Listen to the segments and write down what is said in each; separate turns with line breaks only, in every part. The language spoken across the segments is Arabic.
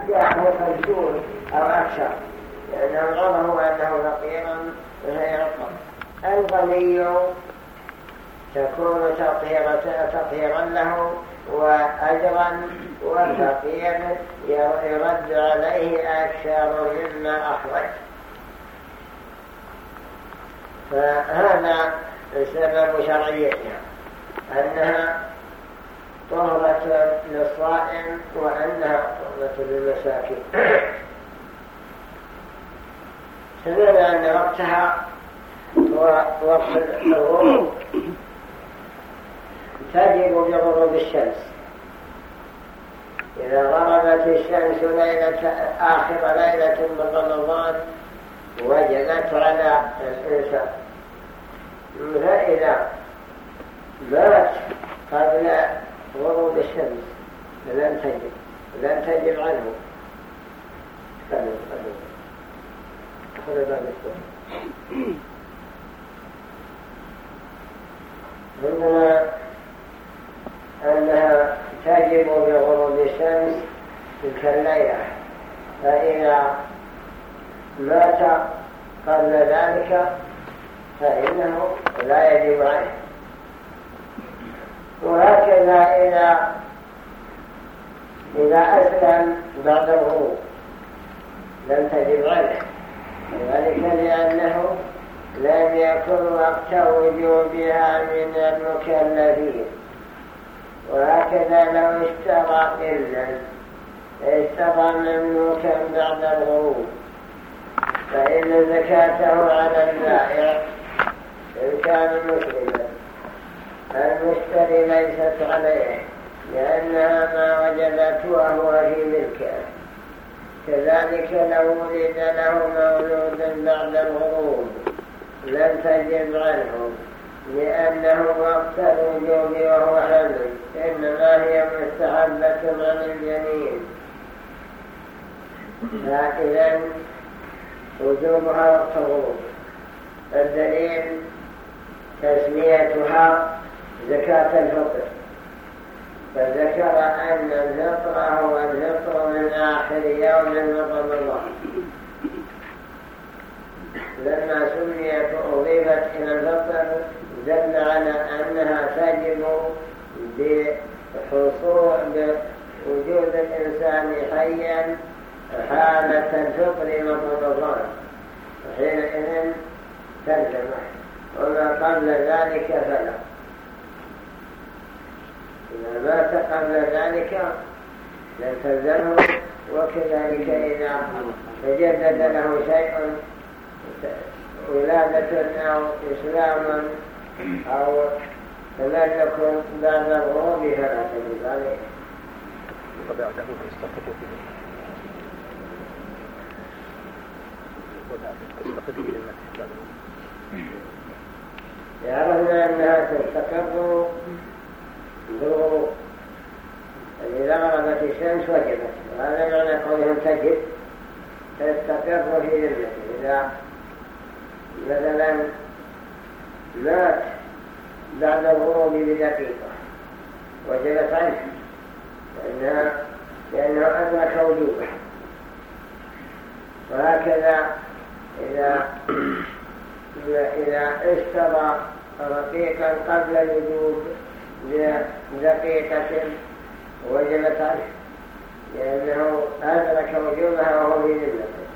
جاءه خمسون أو أكثر لأنه عرفوا أنه فقيرا فيعطى الغني تكون تطهيرا له وأجرا والفقير يرد عليه أكثر مما أخرج فهذا سبب شرعيتها أنها طهرة للصائم وأنها طهرة للمساكين. سمعنا أن وقتها هو وقت الغروب تجب بغروب الشمس. إذا غربت الشمس ليلة آخر ليلة من رمضان وجدت على الإنسان. فإذا مات قبل غروب الشمس. لم تجب لم تجب عنه. خذ باب عندنا أنها تجب بغروب الشمس تلك الليلة. فإذا مات قبل ذلك فإنه لا يجب عنه وهكذا إذا إذا أسلم الغروب لم تجب عنه ذلك لأنه لم يكن وقت وجوبها من المكلفين. وهكذا لو اشترى إلا اشترى مملوكا بعد الغروب فإن زكاته على البائع إن كان مسلما. المشتري ليست عليه لأنها ما وجدت وهو في ملكه. كذلك لو ولد له مولود بعد الغروب لم تجب عنه لأنه وقت الوجوب وهو حمل إنما هي مستحبة عن الجنين. فإذا وجوبها وقت الغروب الدليل تسميتها زكاة الفطر. فذكر أن الفطر هو الفطر من آخر يوم من رمضان لما سميت أضيفت إلى الفطر دل على أنها تجب بحصول بوجود الإنسان حيا حالة الفطر من رمضان حينئذ ترجمة. وما قبل ذلك فلا. مات قبل ذلك لم تلزمه وكذلك إذا تجدد له شيء ولادة أو إسلام أو تملك بعد الغروب فلا تجد عليه. يعرفنا أنها تستقر بالغروب إذا غربت الشمس وجبت وهذا معنى قولهم تجب تستقر في ذمته إذا مثلا مات بعد الغروب بدقيقة وجبت عنه لأنه أدرك وجوبه وهكذا إذا إذا اشترى رقيقا قبل الوجوب بدقيقة وجبت لأنه أدرك وجوبها وهو في ذمته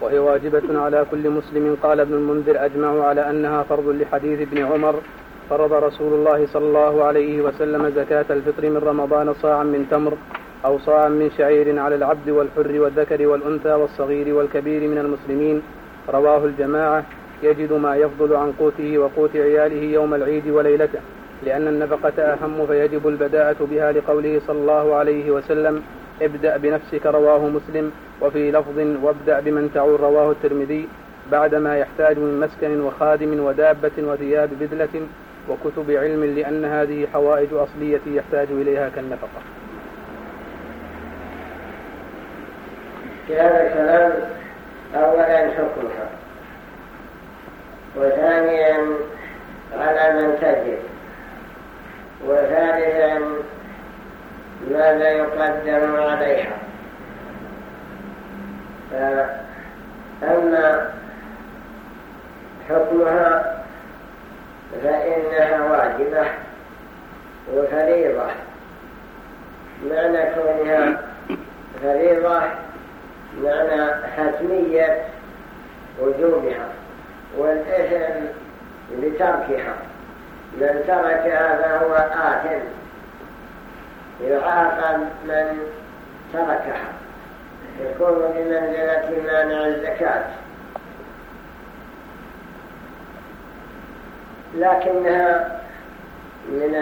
وهي واجبة على كل مسلم قال ابن المنذر أجمع على أنها فرض لحديث ابن عمر فرض رسول الله صلى الله عليه وسلم زكاة الفطر من رمضان صاعا من تمر أو صاعا من شعير على العبد والحر والذكر والأنثى والصغير والكبير من المسلمين رواه الجماعة. يجد ما يفضل عن قوته وقوت عياله يوم العيد وليلته لأن النفقة أهم فيجب البداءة بها لقوله صلى الله عليه وسلم ابدأ بنفسك رواه مسلم وفي لفظ وابدأ بمن تعول رواه الترمذي بعدما يحتاج من مسكن وخادم ودابة وثياب بذلة وكتب علم لأن هذه حوائج أصلية يحتاج إليها كالنفقة.
في هذا الكلام أولا حكمها وثانيا على من تجد. وثالثا ماذا يقدم عليها. أما حكمها فإنها واجبة وفريضة. معنى كونها فريضة معنى حتمية وجوبها. والإثم بتركها من تركها فهو آثم. يعاقب من تركها. يكون بمنزلة مانع الزكاة. لكنها من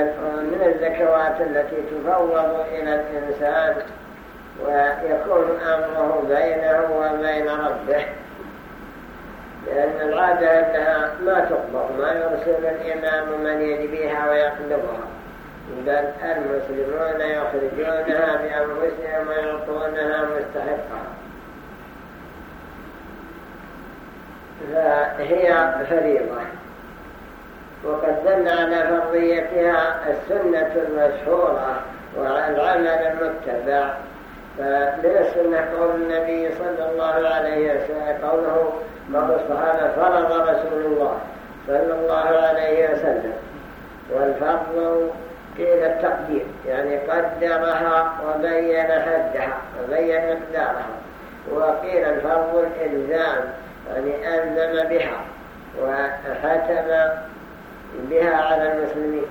من الزكوات التي تفوض إلى الإنسان ويكون أمره بينه وبين ربه لأن العادة أنها ما تقبض ما يرسل الإمام من يجبيها ويقلبها بل المسلمون يخرجونها بأنفسهم ويعطونها مستحقها فهي فريضة. وقد دل على فرضيتها السنة المشهورة والعمل المتبع. السنة قول النبي صلى الله عليه وسلم قوله بعض الصحابة فرض رسول الله صلى الله عليه وسلم والفرض قيل التقدير يعني قدرها وبين حدها وبين مقدارها وقيل الفرض الإلزام يعني ألزم بها وحتم بها على المسلمين.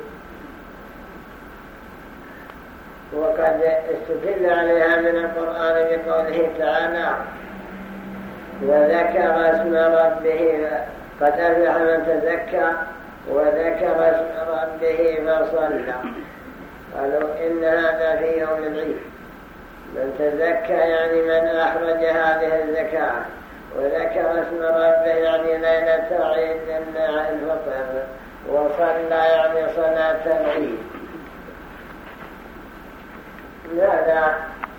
وقد استدل عليها من القرآن بقوله تعالى وذكر اسم ربه قد أفلح من تزكى وذكر اسم ربه فصلى قالوا إن هذا في يوم العيد من تزكى يعني من أخرج هذه الزكاة وذكر اسم ربه يعني ليلة عيد الفطر وصلى يعني صلاة العيد. هذا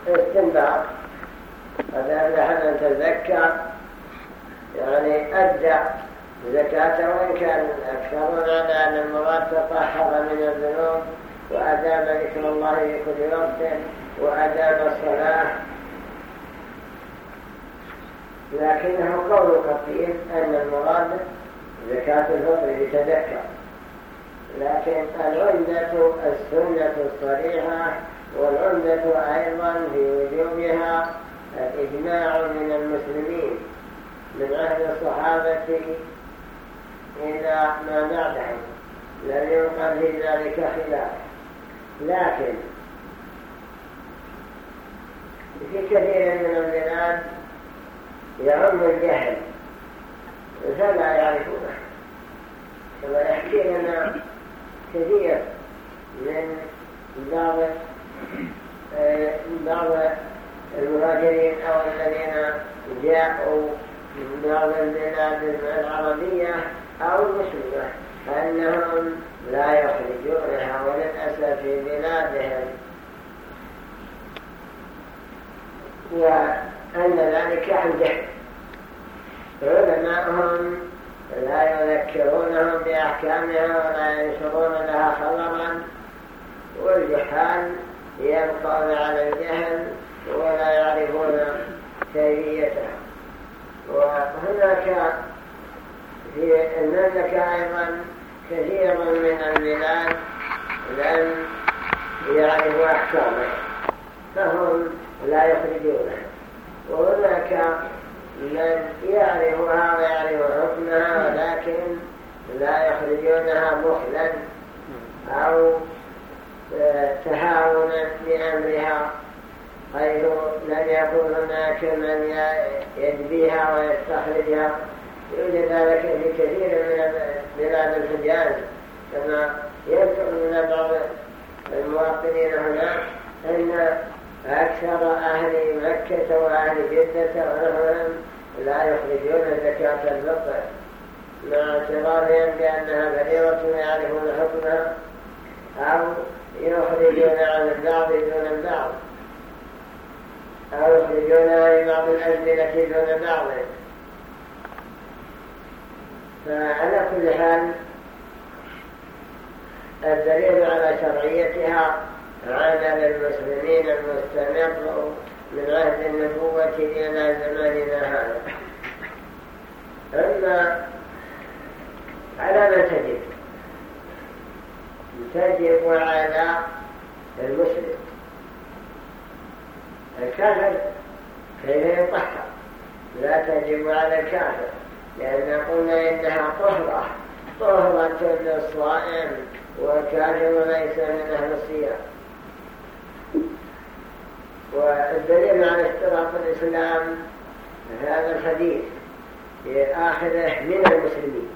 استنباط هذا من تزكى يعني أدى زكاة وإن كان أكثر. على أن المراد تطهر من الذنوب وأدام ذكر الله في كل وقت وأدام الصلاة. لكنه قول كثير أن المراد زكاة الفطر يتذكر لكن العمدة السنة الصريحة والعمدة أيضا في وجوبها الإجماع من المسلمين من عهد الصحابة إلى ما بعدهم لم ينقل في ذلك خلاف لكن في كثير من البلاد يعم الجهل فلا يعرفونه كما يحكي لنا كثير من آه، بعض المهاجرين أو الذين جاءوا من بعض البلاد العربية أو المسلمة أنهم لا يخرجونها وللأسف في بلادهم. وأن ذلك عن جهل علماءهم لا يذكرونهم بأحكامها ولا ينشرون لها خبرا. والجحال يبقون على الجهل ولا يعرفون كيفيتها وهناك في المملكة أيضا كثير من البلاد لم يعرفوا أحكامه فهم لا يخرجونه. وهناك من يعرفها ويعرف حكمها ولكن لا يخرجونها بخلا أو تهاونا بأمرها حيث لم يكن هناك من يجبيها ويستخرجها يوجد ذلك في كثير من بلاد الحجاز كما يذكر من بعض المواطنين هناك أن أكثر أهل مكة وأهل جدة ونحوهم لا يخرجون زكاة الفطر مع اعترافهم بأنها فريضة يعرفون حكمها أو يخرجون عن البعض دون البعض أو يخرجونها لبعض الأزمنة دون بعض فعلى كل حال الدليل على شرعيتها عمل المسلمين المستمر من عهد النبوة إلى زماننا هذا أما على ما تجب تجب على المسلم. الكافر كيف يطهر؟ لا تجب على الكافر لأن قلنا إنها طهرة. طهرة للصائم والكافر ليس من أهل الصيام. والدليل على اشتراط الإسلام هذا الحديث آخذه من المسلمين.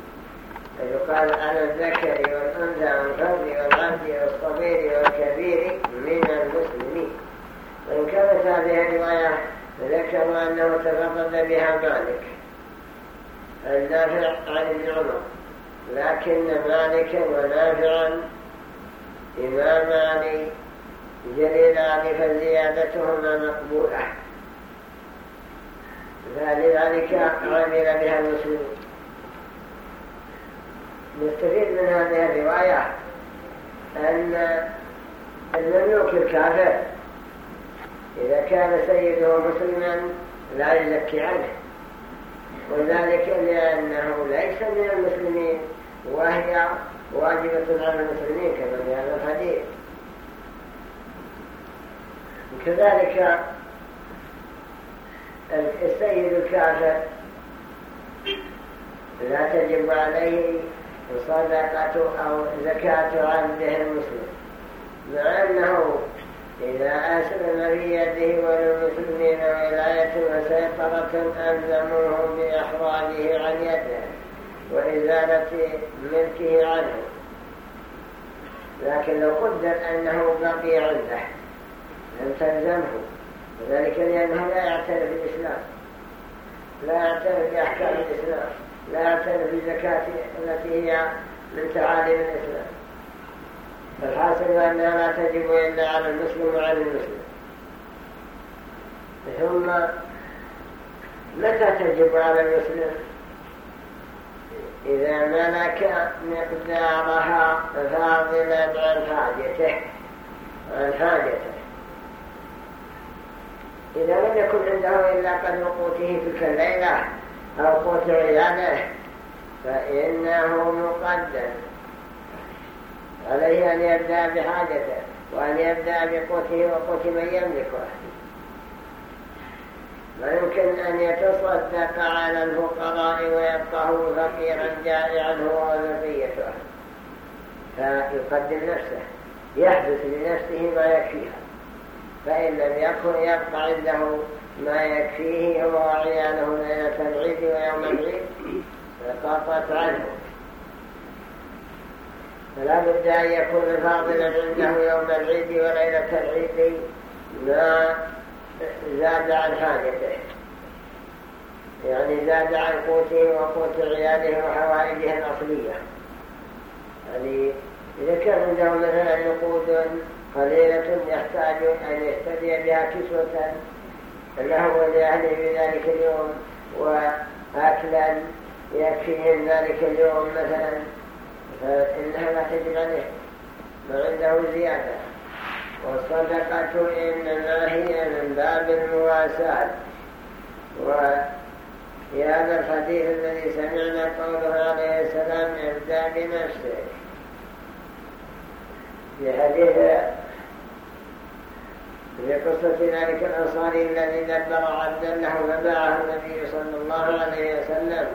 يقال على الذكر والأنثى والفرد والعبد والصغير والكبير من المسلمين. وإن كانت هذه الرواية ذكروا أنه تفضل بها مالك النافع عن ابن عمر. لكن مالكا ونافعا إمامان جليلان فزيادتهما مقبولة. فلذلك عمل بها المسلمون. نستفيد من هذه الرواية أن المملوك الكافر إذا كان سيده مسلما لا يزكي عنه. وذلك لأنه ليس من المسلمين وهي واجبة على المسلمين كما في هذا الحديث. كذلك السيد الكافر لا تجب عليه صدقة أو زكاة عبده المسلم مع أنه إذا أسلم في يده وللمسلمين ولاية وسيطرة ألزموه بإحراجه عن يده وإزالة ملكه عنه لكن لو قدر أنه بقي عنده لم تلزمه وذلك لأنه لا يعترف بالإسلام لا يعترف بأحكام الإسلام لا يعترف بالزكاة التي هي من تعاليم الإسلام. فالحاصل أنها لا تجب إلا على المسلم وعلى المسلم. ثم متى تجب على المسلم؟ إذا ملك مقدارها فاضلا عن حاجته عن حاجته. إذا لم يكن عنده إلا قدر قوته تلك الليلة أو قوت عياله فإنه مقدم. عليه أن يبدأ بحاجته وأن يبدأ بقوته وقوت من يملكه. ويمكن أن يتصدق على الفقراء ويبقى هو فقيرا جائعا هو وذريته. فيقدم نفسه يحدث لنفسه ما يكفيها. فإن لم يكن يبقى عنده ما يكفيه هو وعياله ليلة العيد ويوم العيد. فقطت عنه. فلا بد أن يكون فاضلا عنده يوم العيد وليلة العيد ما زاد عن حاجته. يعني زاد عن قوته وقوت عياله وحوائجه الأصلية. يعني إذا كان عنده مثلا نقود قليلة يحتاج أن يشتري بها كسوة له ولأهله في ذلك اليوم وأكلا يكفيهم ذلك اليوم مثلا فإنها لا تجب عليه ما عنده زيادة. والصدقة إنما هي من باب المواساة. وفي هذا الحديث الذي سمعنا قوله عليه السلام ابدأ بنفسه في حديث في قصة ذلك الأنصاري الذي دبر عبدا له فباعه النبي صلى الله عليه وسلم.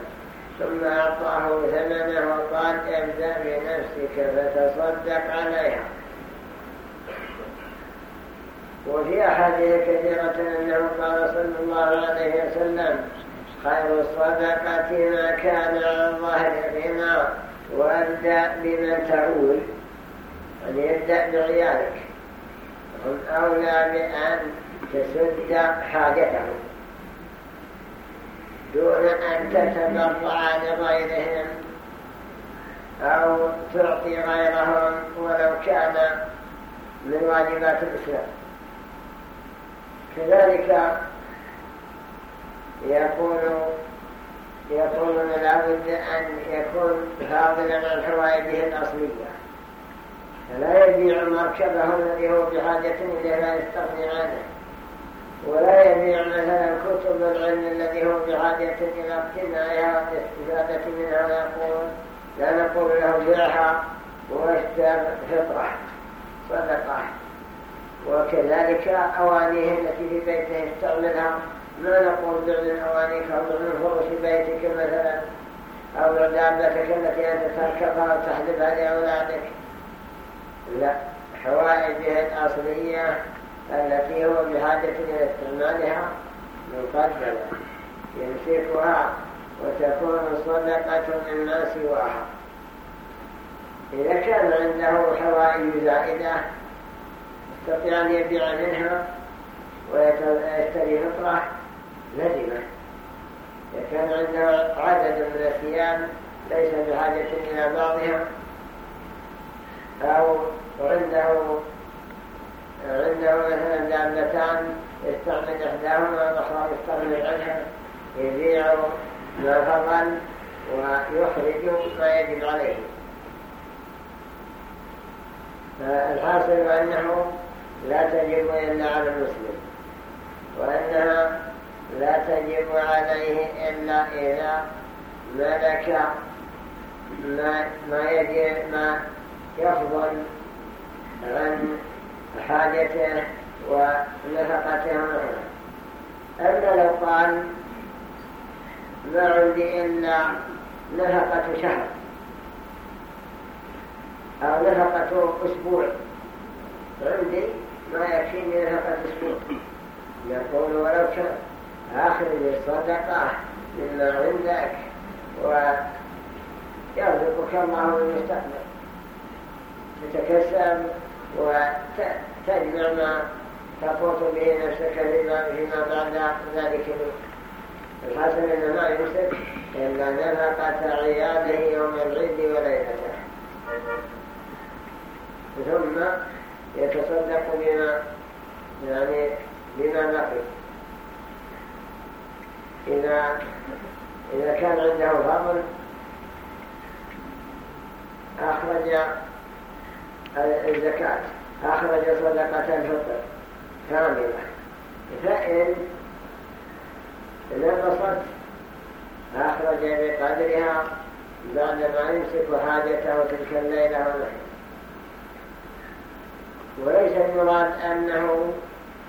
ثم أعطاه ثمنه وقال ابدأ بنفسك فتصدق عليها. وفي أحاديث كثيرة أنه قال صلى الله عليه وسلم خير الصدقة ما كان على ظهر الغنى وأبدأ بمن تعول أن يبدأ بعيالك. هم أولى بأن تسد حاجته. دون أن تتبرع لغيرهم أو تعطي غيرهم ولو كان من واجبات الإسلام. كذلك يقول يقولون لابد أن يكون فاضلا عن حوائجه الأصلية. فلا يبيع مركبه الذي هو بحاجة إليه لا يستغني عنه. ولا يبيع مثلا كتب العلم الذي هو بحاجة إلى اقتنائها والاستفادة منها ويقول لا نقول له بيعها واشتر فطرة صدقة. وكذلك أوانيه التي في بيته يستعملها ما نقول بيع الأواني أو بيع من فرش بيتك مثلا أو دابتك التي أنت تركبها وتحلبها لأولادك. لا حوائجها الأصلية التي هو بحاجة إلى استعمالها مقدمة يمسكها وتكون صدقة مما سواها إذا كان عنده حوائج زائدة يستطيع أن يبيع منها ويشتري فطرة لزمه إذا كان عنده عدد من الثياب ليس بحاجة إلى بعضها أو عنده عنده مثلا دابتان يستعمل إحداهما والأخرى يستعمل عنها يبيع ما فضل ويخرج ما يجب عليه. فالحاصل أنه لا تجب إلا على المسلم وأنها لا تجب عليه إلا إذا ملك ما, ما, يجب ما يفضل عن حاجته ونفقته معه أما لو قال ما عندي إلا نفقة شهر أو نفقة أسبوع عندي ما يكفيني نفقة أسبوع. يقول ولو كان آخر الصدقة مما عندك ويرزقك الله المستقبل تتكسب وتجمع ما تقوت به نفسك فيما بعد ذلك الحسن أن ما يمسك إلا نفقة عياله يوم العيد وليلته. ثم يتصدق بما يعني بما بقي. إذا إذا كان عنده فضل أخرج الزكاة. أخرج صدقة الفطر كاملة فإن نقصت أخرج بقدرها بعدما يمسك حاجته تلك الليلة ونحن وليس المراد أنه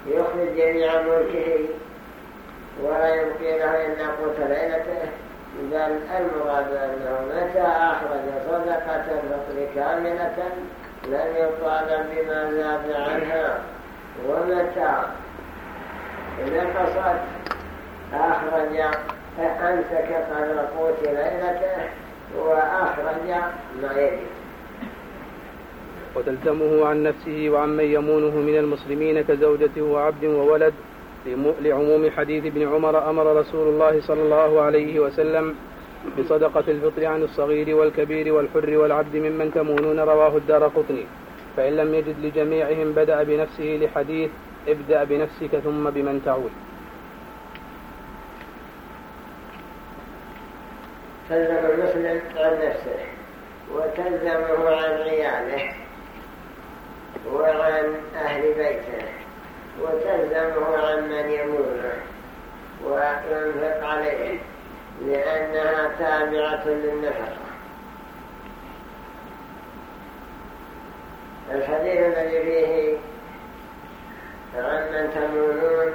يخرج جميع ملكه ولا يبقي له إلا قوت ليلته بل المراد أنه متى أخرج صدقة الفطر كاملة لم يطالب بما زاد عنها ومتى نقصت أخرج أمسك قدر قوت ليلته وأخرج ما يجب.
وتلزمه عن نفسه وعن من يمونه من المسلمين كزوجته وعبد وولد لعموم حديث ابن عمر أمر رسول الله صلى الله عليه وسلم بصدقة الفطر عن الصغير والكبير والحر والعبد ممن تمونون رواه الدار قطني. فإن لم يجد لجميعهم بدأ بنفسه لحديث ابدأ بنفسك ثم بمن تعود.
تلزم المسلم عن نفسه وتلزمه عن عياله وعن أهل بيته وتلزمه عن من يمونه وينفق عليه. لأنها تابعة للنفقة الحديث الذي فيه عن من تمونون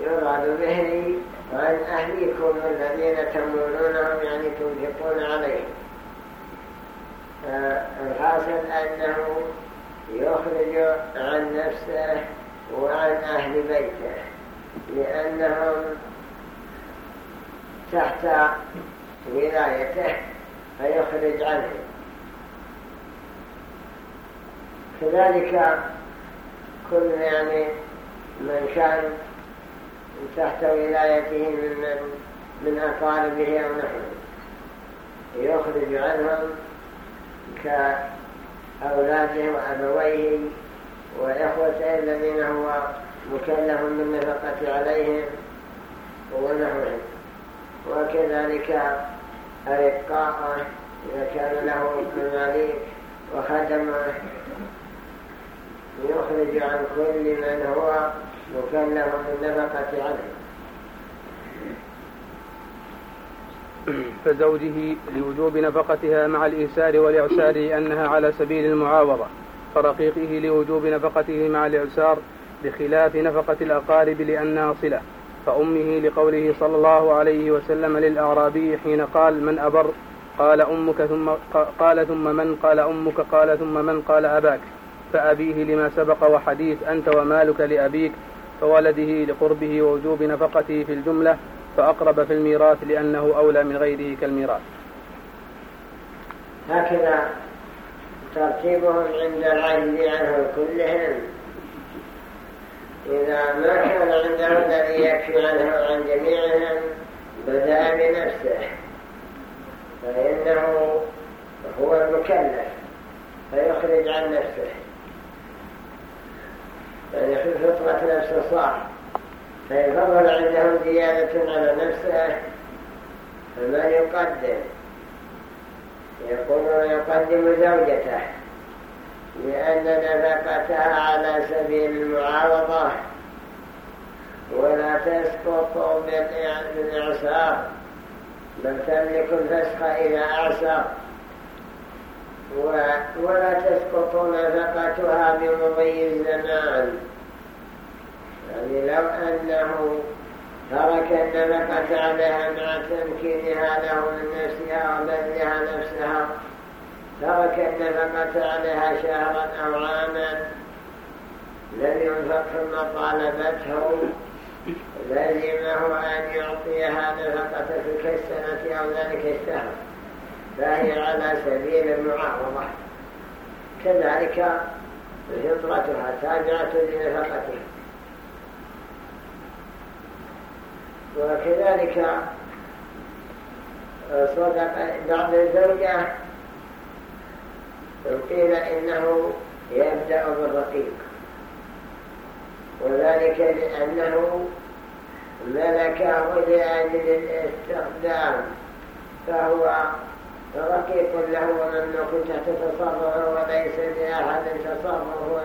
يراد به عن أهليكم الذين تمونونهم يعني تنفقون عليهم الحاصل أنه يخرج عن نفسه وعن أهل بيته لأنهم تحت ولايته فيخرج عنهم كذلك كل يعني من كان تحت ولايته من من أقاربه أو نحوه يخرج عنهم كأولاده وأبويه وإخوته الذين هو مكلف بالنفقة عليهم ونحوهم. وكذلك الرقاء إذا كان له مماليك وخدمه يخرج عن كل من هو مكلف بالنفقة عليه
فزوجه لوجوب نفقتها مع الإيسار والإعسار لأنها على سبيل المعاوضة فرقيقه لوجوب نفقته مع الإعسار بخلاف نفقة الأقارب لأنها صلة. فأمه لقوله صلى الله عليه وسلم للأعرابي حين قال من أبر؟ قال أمك ثم قال ثم من؟ قال أمك قال ثم من؟ قال أباك. فأبيه لما سبق وحديث أنت ومالك لأبيك فولده لقربه ووجوب نفقته في الجملة فأقرب في الميراث لأنه أولى من غيره كالميراث.
هكذا ترتيبهم عند العجز عنه كلهم. إذا ما كان عنده الذي يكفي عنه عن جميعهم بدأ بنفسه. فإنه هو المكلف فيخرج عن نفسه. يعني في فطرة نفسه صار. فضل عنده زيادة على نفسه فما يقدم. يقول يقدم زوجته. لأن نفقتها على سبيل المعاوضة ولا تسقط بالإعسار بل تملك الفسخ إذا أعسر ولا تسقط نفقتها بمضي الزمان. يعني لو أنه ترك النفقة عليها مع تمكينها له من نفسها وبذلها نفسها ترك النفقة عليها شهرا أو عاما لم ينفق ثم طالبته لزمه أن يعطيها نفقة تلك السنة أو ذلك الشهر فهي على سبيل المعاوضة. كذلك فطرتها تابعة لنفقتها. وكذلك صدق بعض الزوجة قيل إنه يبدأ بالرقيق. وذلك لأنه ملكه لأجل الاستخدام. فهو رقيق له ومملوك تحت تصرفه وليس لأحد تصرف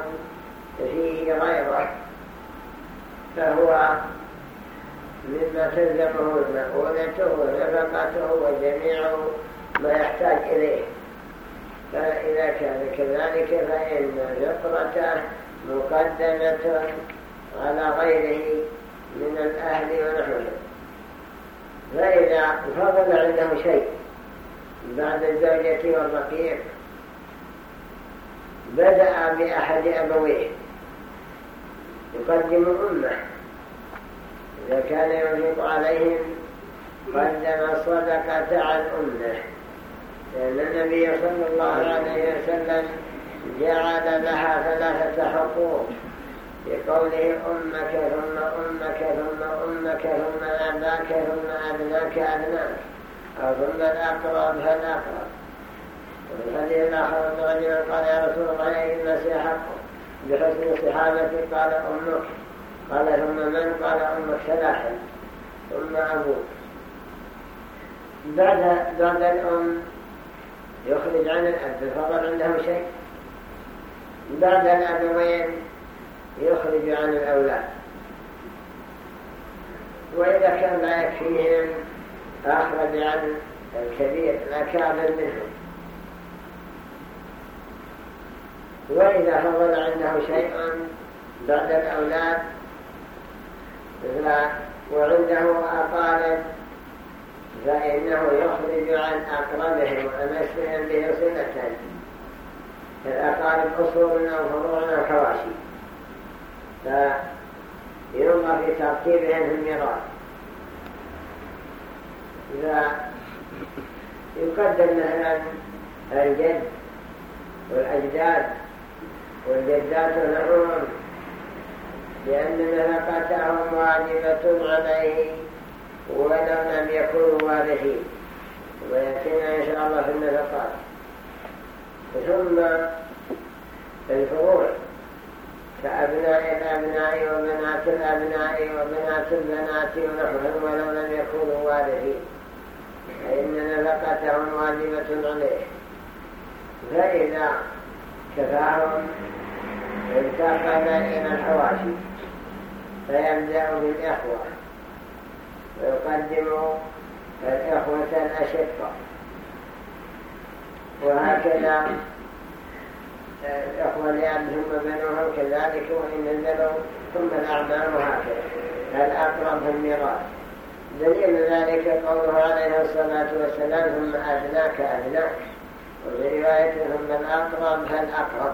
فيه غيره. فهو مما تلزمه مأونته ونفقته وجميع ما يحتاج إليه. فإذا كان كذلك فإن فطرته مقدمة على غيره من الأهل ونحوهم فإذا فضل عنده شيء بعد الزوجة والرقيق بدأ بأحد أبويه. يقدم أمه. إذا كان ينفق عليهم قدم الصدقة عن أمه. لأن النبي صلى الله عليه وسلم جعل لها ثلاثة حقوق. بقوله أمك ثم أمك ثم أمك ثم أباك ثم أبناك أبناك. أو ثم الأقرب فالأقرب الحديث الآخر أن رجلا قال يا رسول الله أي الناس حق. بحسن صحابتي قال أمك. قال ثم من؟ قال أمك ثلاثا ثم أبوك. بعد بعد الأم يخرج عن الأب فضل عنده شيء؟ بعد الأبوين يخرج عن الأولاد. وإذا كان لا يكفيهم أخرج عن الكبير الأكابر منهم وإذا فضل عنده شيء بعد الأولاد وعنده أقارب فإنه يخرج عن أقربهم وأمسهم به صلة الأقارب أصول أو فروع أو حواشي. فينظر في ترتيبهم في الميراث. إذا يقدم مثلا الجد والأجداد والجدات والعمر لأن نفقتهم واجبة عليه. ولو لم يكونوا وارثين ويأتينا إن شاء الله في النفقات ثم الفروع كأبناء الأبناء وبنات الأبناء وبنات البنات ونحوهم ولو لم يكونوا وارثين فإن نفقتهم واجبة عليه فإذا كفاهم انتقل إلى الحواشي فيبدأ بالإخوة ويقدم الإخوة الأشقة. وهكذا الإخوة لأب ثم بنوهم كذلك وإن نزلوا ثم الأعمال وهكذا. الأقرب في الميراث. دليل ذلك قوله عليه الصلاة والسلام ثم أدناك أدناك وفي رواية ثم الأقرب فالأقرب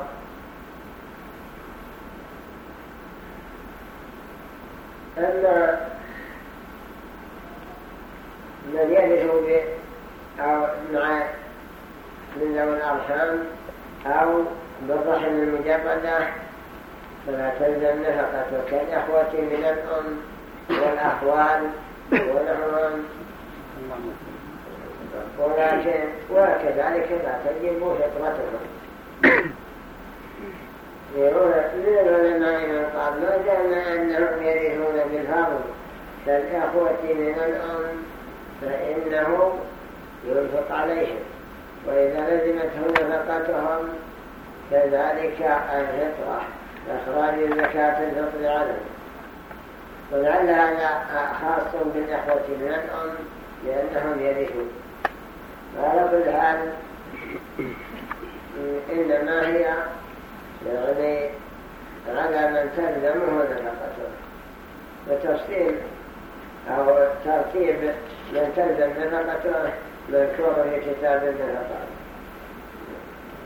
أما من يرث أو مع من ذوي الأرحام أو بالرحم المجردة فلا تلزم نفقته كالإخوة من الأم والأخوال ونحوهم ولكن وكذلك لا تجب فطرتهم. يقول من العلماء قال ما دام أنهم يرثون بالفضل كالإخوة من الأم فإنه ينفق عليهم. وإذا لزمته نفقتهم كذلك الفطرة إخراج زكاة الفطر عنه ولعل هذا خاص بالإخوة من الأم لأنهم يرثون. وعلى كل حال إنما هي يعني على من تلزمه نفقته. وتفصيل أو ترتيب من تلزم نفقته مذكور في كتاب النفقات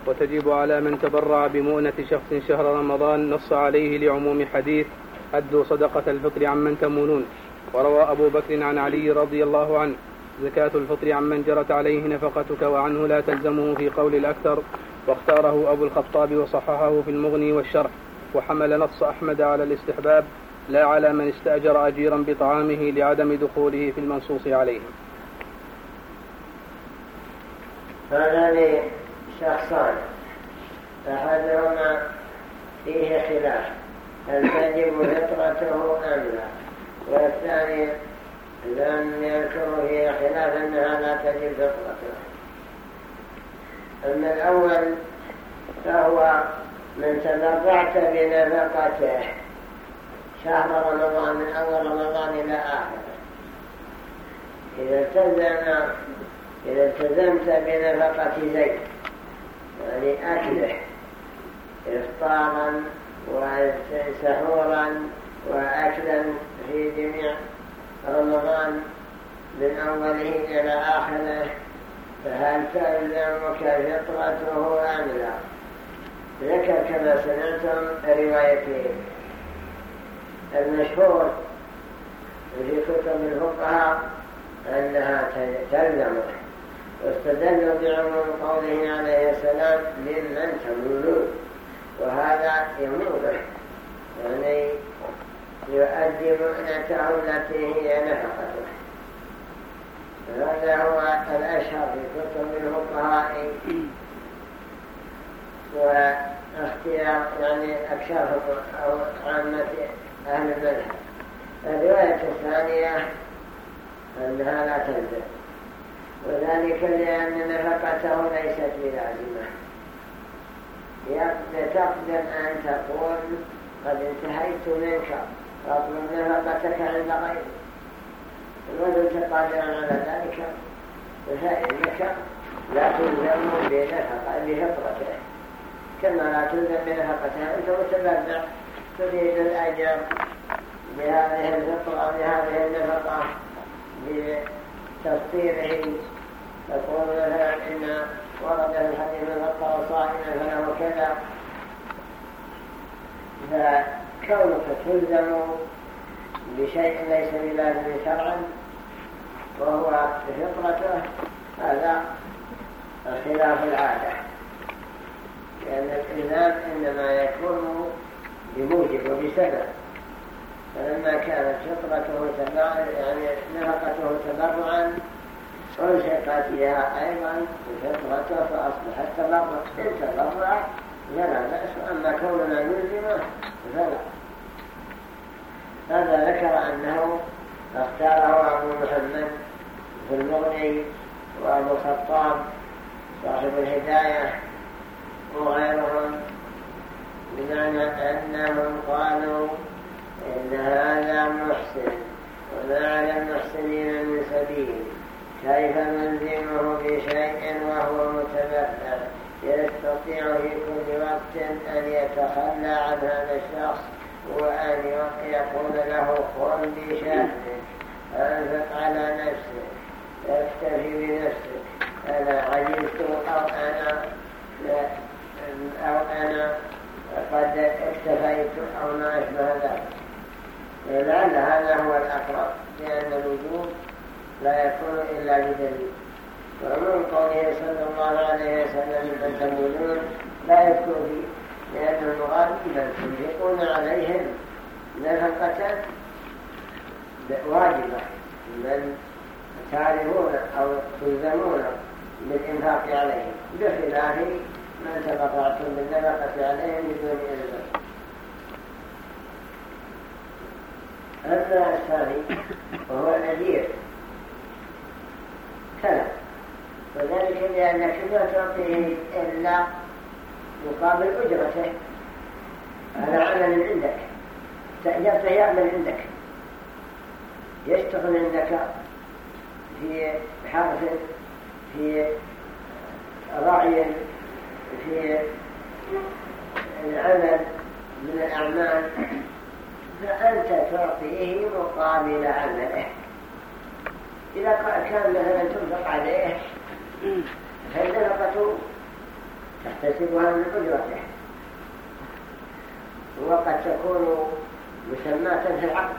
وتجب على من تبرع بمؤنة شخص شهر رمضان نص عليه لعموم حديث أدوا صدقة الفطر عمن تمونون. وروى أبو بكر عن علي رضي الله عنه زكاة الفطر عمن جرت عليه نفقتك وعنه لا تلزمه في قول الأكثر. واختاره أبو الخطاب وصححه في المغني والشرح. وحمل نص أحمد على الاستحباب. لا على من استأجر أجيرا بطعامه لعدم دخوله في المنصوص عليه.
هذان شخصان أحدهما فيه خلاف هل تجب فطرته أم لا؟ والثاني لم يذكر فيه خلاف أنها لا تجب فطرته. أما الأول فهو من تبرعت بنفقته. شهر رمضان من أول رمضان إلى آخره. إذا التزم إذا التزمت بنفقة زيت يعني أكله إفطارا وسحورا وأكلا في جميع رمضان من أوله إلى آخره فهل تلزمك فطرته أم لا؟ ذكر كما سمعتم روايتين. المشهور في كتب الفقهاء أنها تلزمك واستدلوا بعموم قوله عليه السلام ممن تمولون وهذا يموله يعني يؤدي مؤنته التي هي نفقته هذا هو الأشهر في كتب الفقهاء وأختيار يعني أكثر أو عامة أهل المذهب الرواية الثانية أنها لا تنزل. وذلك لأن نفقته ليست بلازمة. تقدر أن تقول قد انتهيت منك فاطلب نفقتك عند غيرك. ولست قادرا على ذلك؟ فإنك لا تلزم بفطرته كما لا تلزم بنفقتها أنت متبرع. تريد الأجر بهذه الفطرة بهذه النفقة بتفطيره. تقول مثلا إن ورد في الحديث من فطر صائما فله كذا. فكونك تلزم بشيء ليس بلازم شرعا وهو فطرته هذا خلاف العادة. لأن الإلزام إنما يكون بموجب وبسبب. فلما كانت فطرته يعني نفقته تبرعا ألحقت بها أيضا فطرته فأصبحت تبرع إن تبرع فلا بأس أما كوننا نلزمه فلا. هذا ذكر أنه اختاره أبو محمد في المغني وأبو الخطاب صاحب الهداية وغيرهم بمعنى أنهم قالوا إن هذا محسن وما على المحسنين من سبيل. كيف نلزمه بشيء وهو متبخر يستطيع في كل وقت أن يتخلى عن هذا الشخص وأن يقول له قم بشأنك. أنفق على نفسك. اكتفي بنفسك. أنا عجزت أو أنا أو أنا قد اكتفيت أو ما أشبه ذلك لعل هذا هو الأقرب لأن الوجود لا يكون إلا بدليل. ومن قوله صلى الله عليه وسلم من تمولون لا يذكر فيه لأن المراد بل تنفقون عليهم نفقة واجبة. من تعرفون أو تلزمون بالإنفاق عليهم بخلاف من تقطعتم بالنفقة عليهم بدون إذن أما الثاني وهو الأجير كلا وذلك لأنك لا تعطيه إلا مقابل أجرته على عمل عندك تأجرته يعمل عندك يشتغل عندك في حرف في رعي في العمل من الأعمال. فأنت تعطيه مقابل عمله. إذا كان مثلا تنفق عليه فالنفقة تحتسبها من أجرته وقد تكون مسماة في العقد.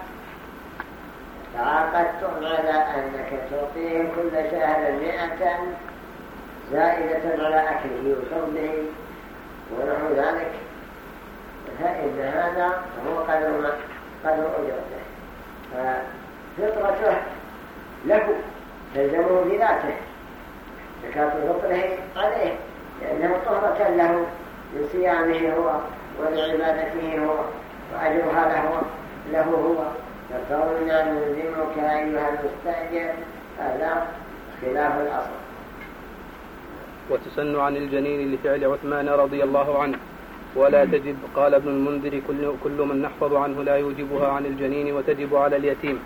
تعاقدتم على أنك تعطيه كل شهر مئة زائدة على أكله وشربه ونحو ذلك. فإن هذا هو قدر, قدر أجرته. ففطرته له تلزمه بذاته. زكاة فطره عليه لأنه طهرة له من صيامه هو ولعبادته هو وأجرها له, له هو. فكوننا نلزمك أيها المستأجر هذا خلاف الأصل.
وتسن عن الجنين لفعل عثمان رضي الله عنه. ولا تجب قال ابن المنذر كل, كل من نحفظ عنه لا يوجبها عن الجنين وتجب على اليتيم.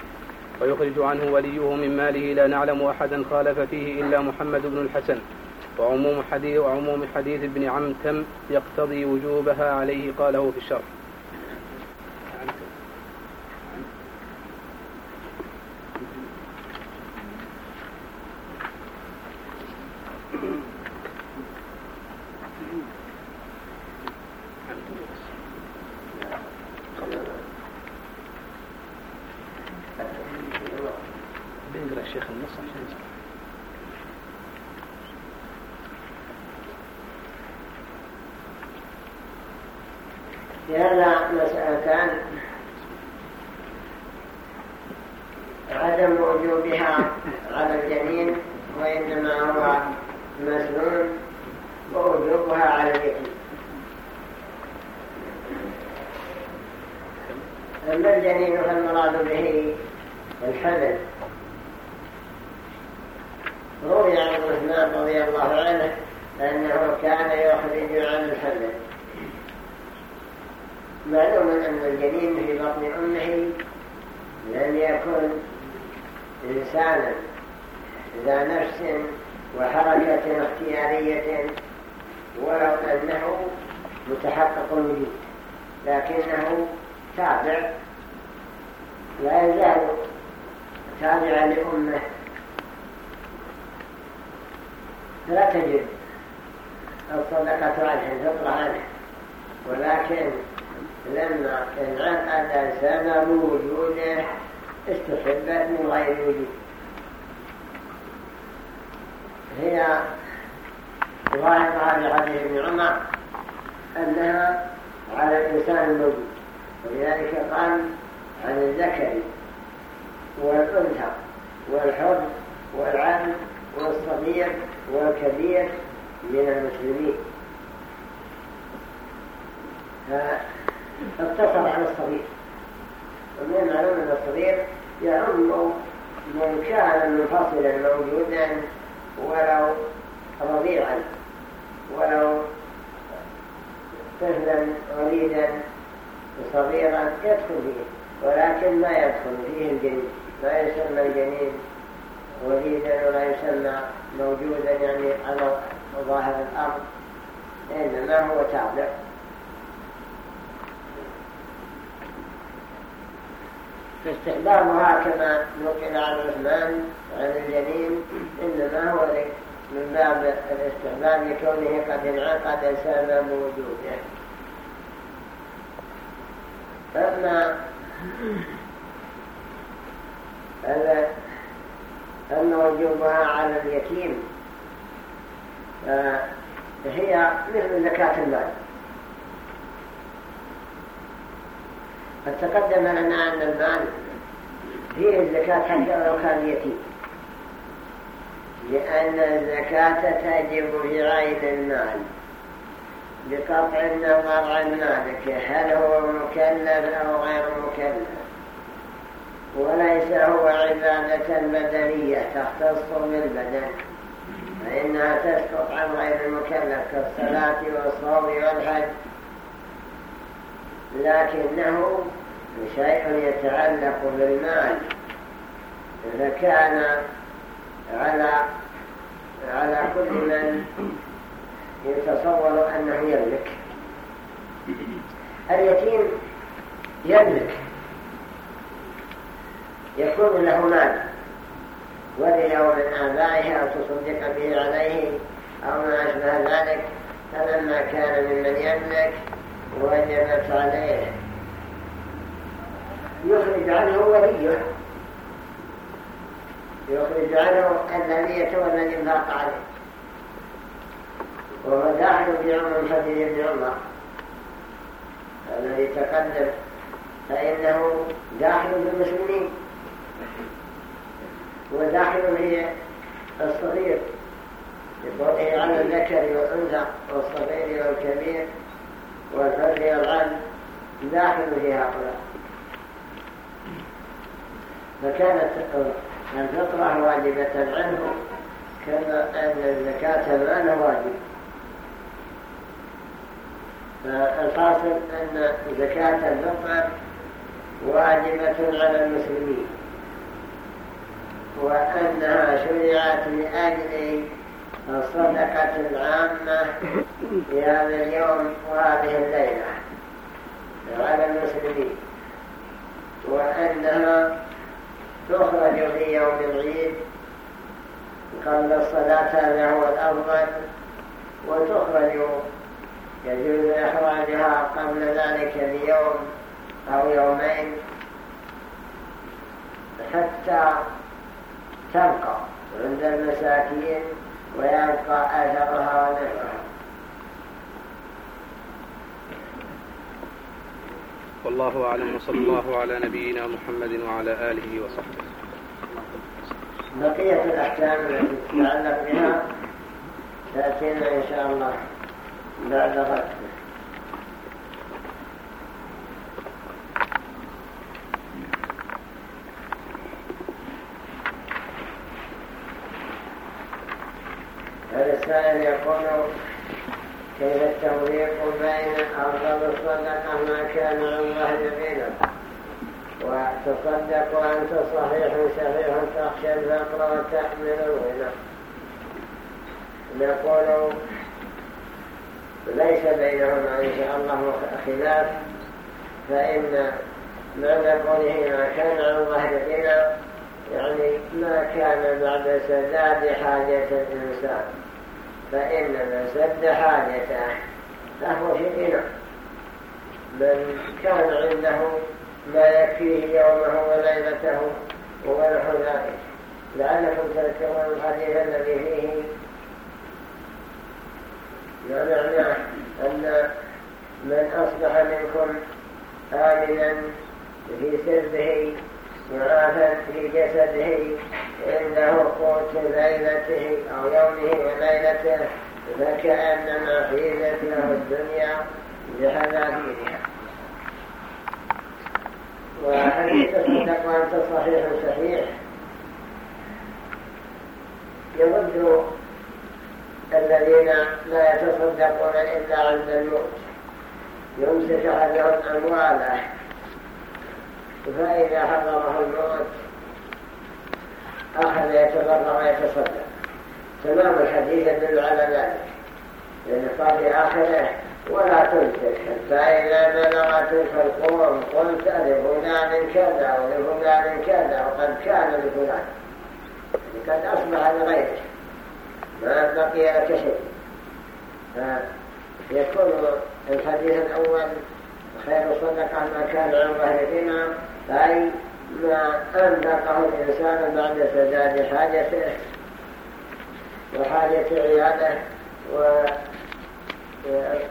ويخرج عنه وليه من ماله لا نعلم أحدا خالف فيه إلا محمد بن الحسن. وعموم حديث, وعموم حديث ابن عمتم يقتضي وجوبها عليه قاله في الشرح.
اختيارية ولو أنه متحقق وجود لكنه تابع لا يزال تابعا لأمه. لا تجد الصدقة عنه الفطرة عنه ولكن لما انعقد سبب وجوده استحبت من غير وجود. هي ظاهر هذا حديث ابن عمر أنها على الإنسان الموجود ولذلك قال عن الذكر والأنثى والحر والعبد والصغير والكبير من المسلمين. فاقتصر على الصغير. ومن المعلوم أن الصغير يعم من كان منفصلا موجودا ولو رضيعا ولو طفلا وليدا صغيرا يدخل فيه. ولكن ما يدخل فيه الجنين. لا يسمى الجنين وليدا ولا يسمى موجودا يعني على ظاهر الأرض. إنما هو تابع. فاستخدامها كما نقل عن عثمان عن الجنين إنما هو من باب الاستحباب لكونه قد انعقد سبب وجوده أما أن وجوبها على اليتيم فهي مثل زكاة المال. قد تقدم لنا أن المال فيه الزكاة حتى لو كان يتيم. لأن الزكاة تجب في عين المال. بقطع النظر عن مالك هل هو مكلف أو غير مكلف؟ وليس هو عبادة بدنية تختص بالبدن فإنها تسقط عن غير المكلف كالصلاة والصوم والحج. لكنه شيء يتعلق بالمال. فكان على على كل من يتصور أنه يملك. اليتيم يملك. يكون له مال. وليه من آبائه أو تصدق به عليه أو ما أشبه ذلك فلما كان ممن يملك وجبت عليه. يخرج عنه وليه. يخرج عنه الذي يتولى الإنفاق عليه. وهو داخل في عمر حديث ابن عمر. الذي تقدم فإنه داخل بالمسلمين وداخل في الصغير بقوله على الذكر والأنثى والصغير والكبير والفرد والعبد داخل في هؤلاء. فكانت الفطرة واجبة عنه كما أن الزكاة المال واجب. فالحاصل أن زكاة الفطر واجبة على المسلمين وأنها شرعت لأجل الصدقة العامة في هذا اليوم وهذه الليلة على المسلمين وأنها تخرج في يوم العيد قبل الصلاة هذا هو الأفضل وتخرج يجوز إخراجها قبل ذلك بيوم أو يومين حتى تبقى عند المساكين ويبقى أثرها ونفعها
والله أعلم وصلى الله على نبينا محمد وعلى آله وصحبه.
بقية الأحكام التي تتعلق بها تأتينا إن شاء الله بعد غد. هذا السائل يقول كيف التوفيق بين أفضل الصدقة ما كان عن ظهر غنى وتصدق وأنت صحيح صحيح تخشى الفقر وتحمل الغنى نقول ليس بينهما إن شاء الله خلاف فإن معنى قوله ما كان عن ظهر غنى يعني ما كان بعد سداد حاجة الإنسان. فإن من سد حاجته فهو في غنى من كان عنده ما يكفيه يومه وليلته ونحو ذلك. لعلكم تذكرون الحديث الذي فيه معناه أن من أصبح منكم آمنا في سربه معافا في جسده عنده قوت ليلته أو يومه وليلته فكأنما حيزت له الدنيا بحذافيرها. وحديث تصدق وأنت صحيح صحيح. يرد الذين لا يتصدقون إلا عند الموت. يمسك أحدهم أمواله فإذا حضره الموت أخذ يتبرع ويتصدق. تمام الحديث يدل على ذلك. لأن قال في آخره ولا تمسك حتى إذا بلغت الحلقوم قلت لفلان كذا ولفلان كذا وقد كان لفلان. قد أصبح لغيرك. ما بقي لك شيء. فيكون الحديث الأول خير صدقة ما كان عن ظهر غنى أي أنفقه الإنسان بعد سداد حاجته وحاجة عياده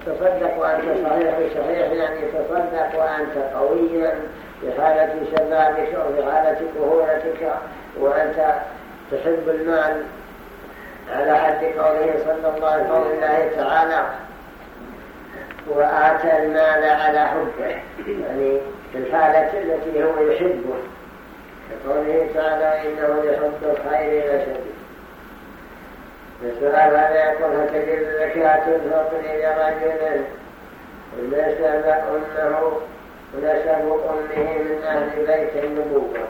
وتصدق وأنت صحيح صحيح يعني تصدق وأنت قويا في حالة شبابك وفي حالة كهولتك وأنت تحب المال على حد قوله صلى الله عليه الله تعالى وآتى المال على حبه. يعني في الحالة التي هو يحبه كقوله تعالى إنه لحب الخير لشديد السؤال هذا يقول هل تجد زكاة الفطر لرجل نسب أمه نسب أمه من أهل بيت النبوة.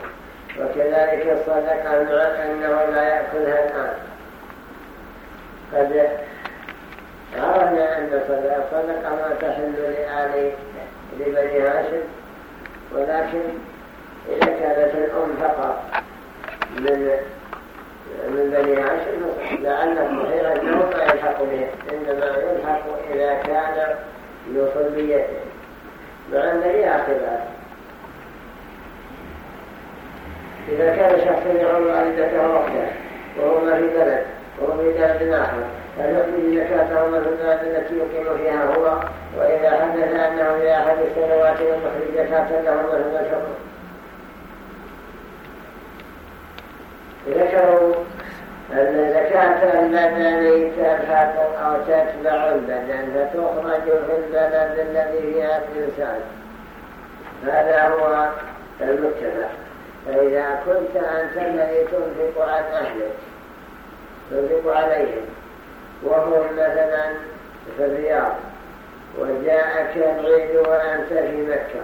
وكذلك الصدقة مع أنه لا يأكلها الآن. قد عرفنا أن الصدقة ما تحل لآل لبني هاشم. ولكن إذا كانت الأم فقط من من بني هاشم لعل الصحيح أنه ما يلحق به إنما يلحق إذا كان لصلبيته مع أن لها خلاف إذا كان شخص يعود والدته وحده وهو ما في بلد وهو في بلد آخر. فيؤتي زكاته من البلد التي يقيم فيها هو وإذا حدث أنه في أحد السنوات يخرج زكاة له مثل الحكم ذكروا أن زكاة البدن تلحق أو تتبع البدن فتخرج في البلد الذي فيها الإنسان هذا هو المتبع فإذا كنت أنت الذي تنفق عن أهلك تنفق عليهم. وهم مثلا في الرياض وجاءك العيد وأنت في مكة.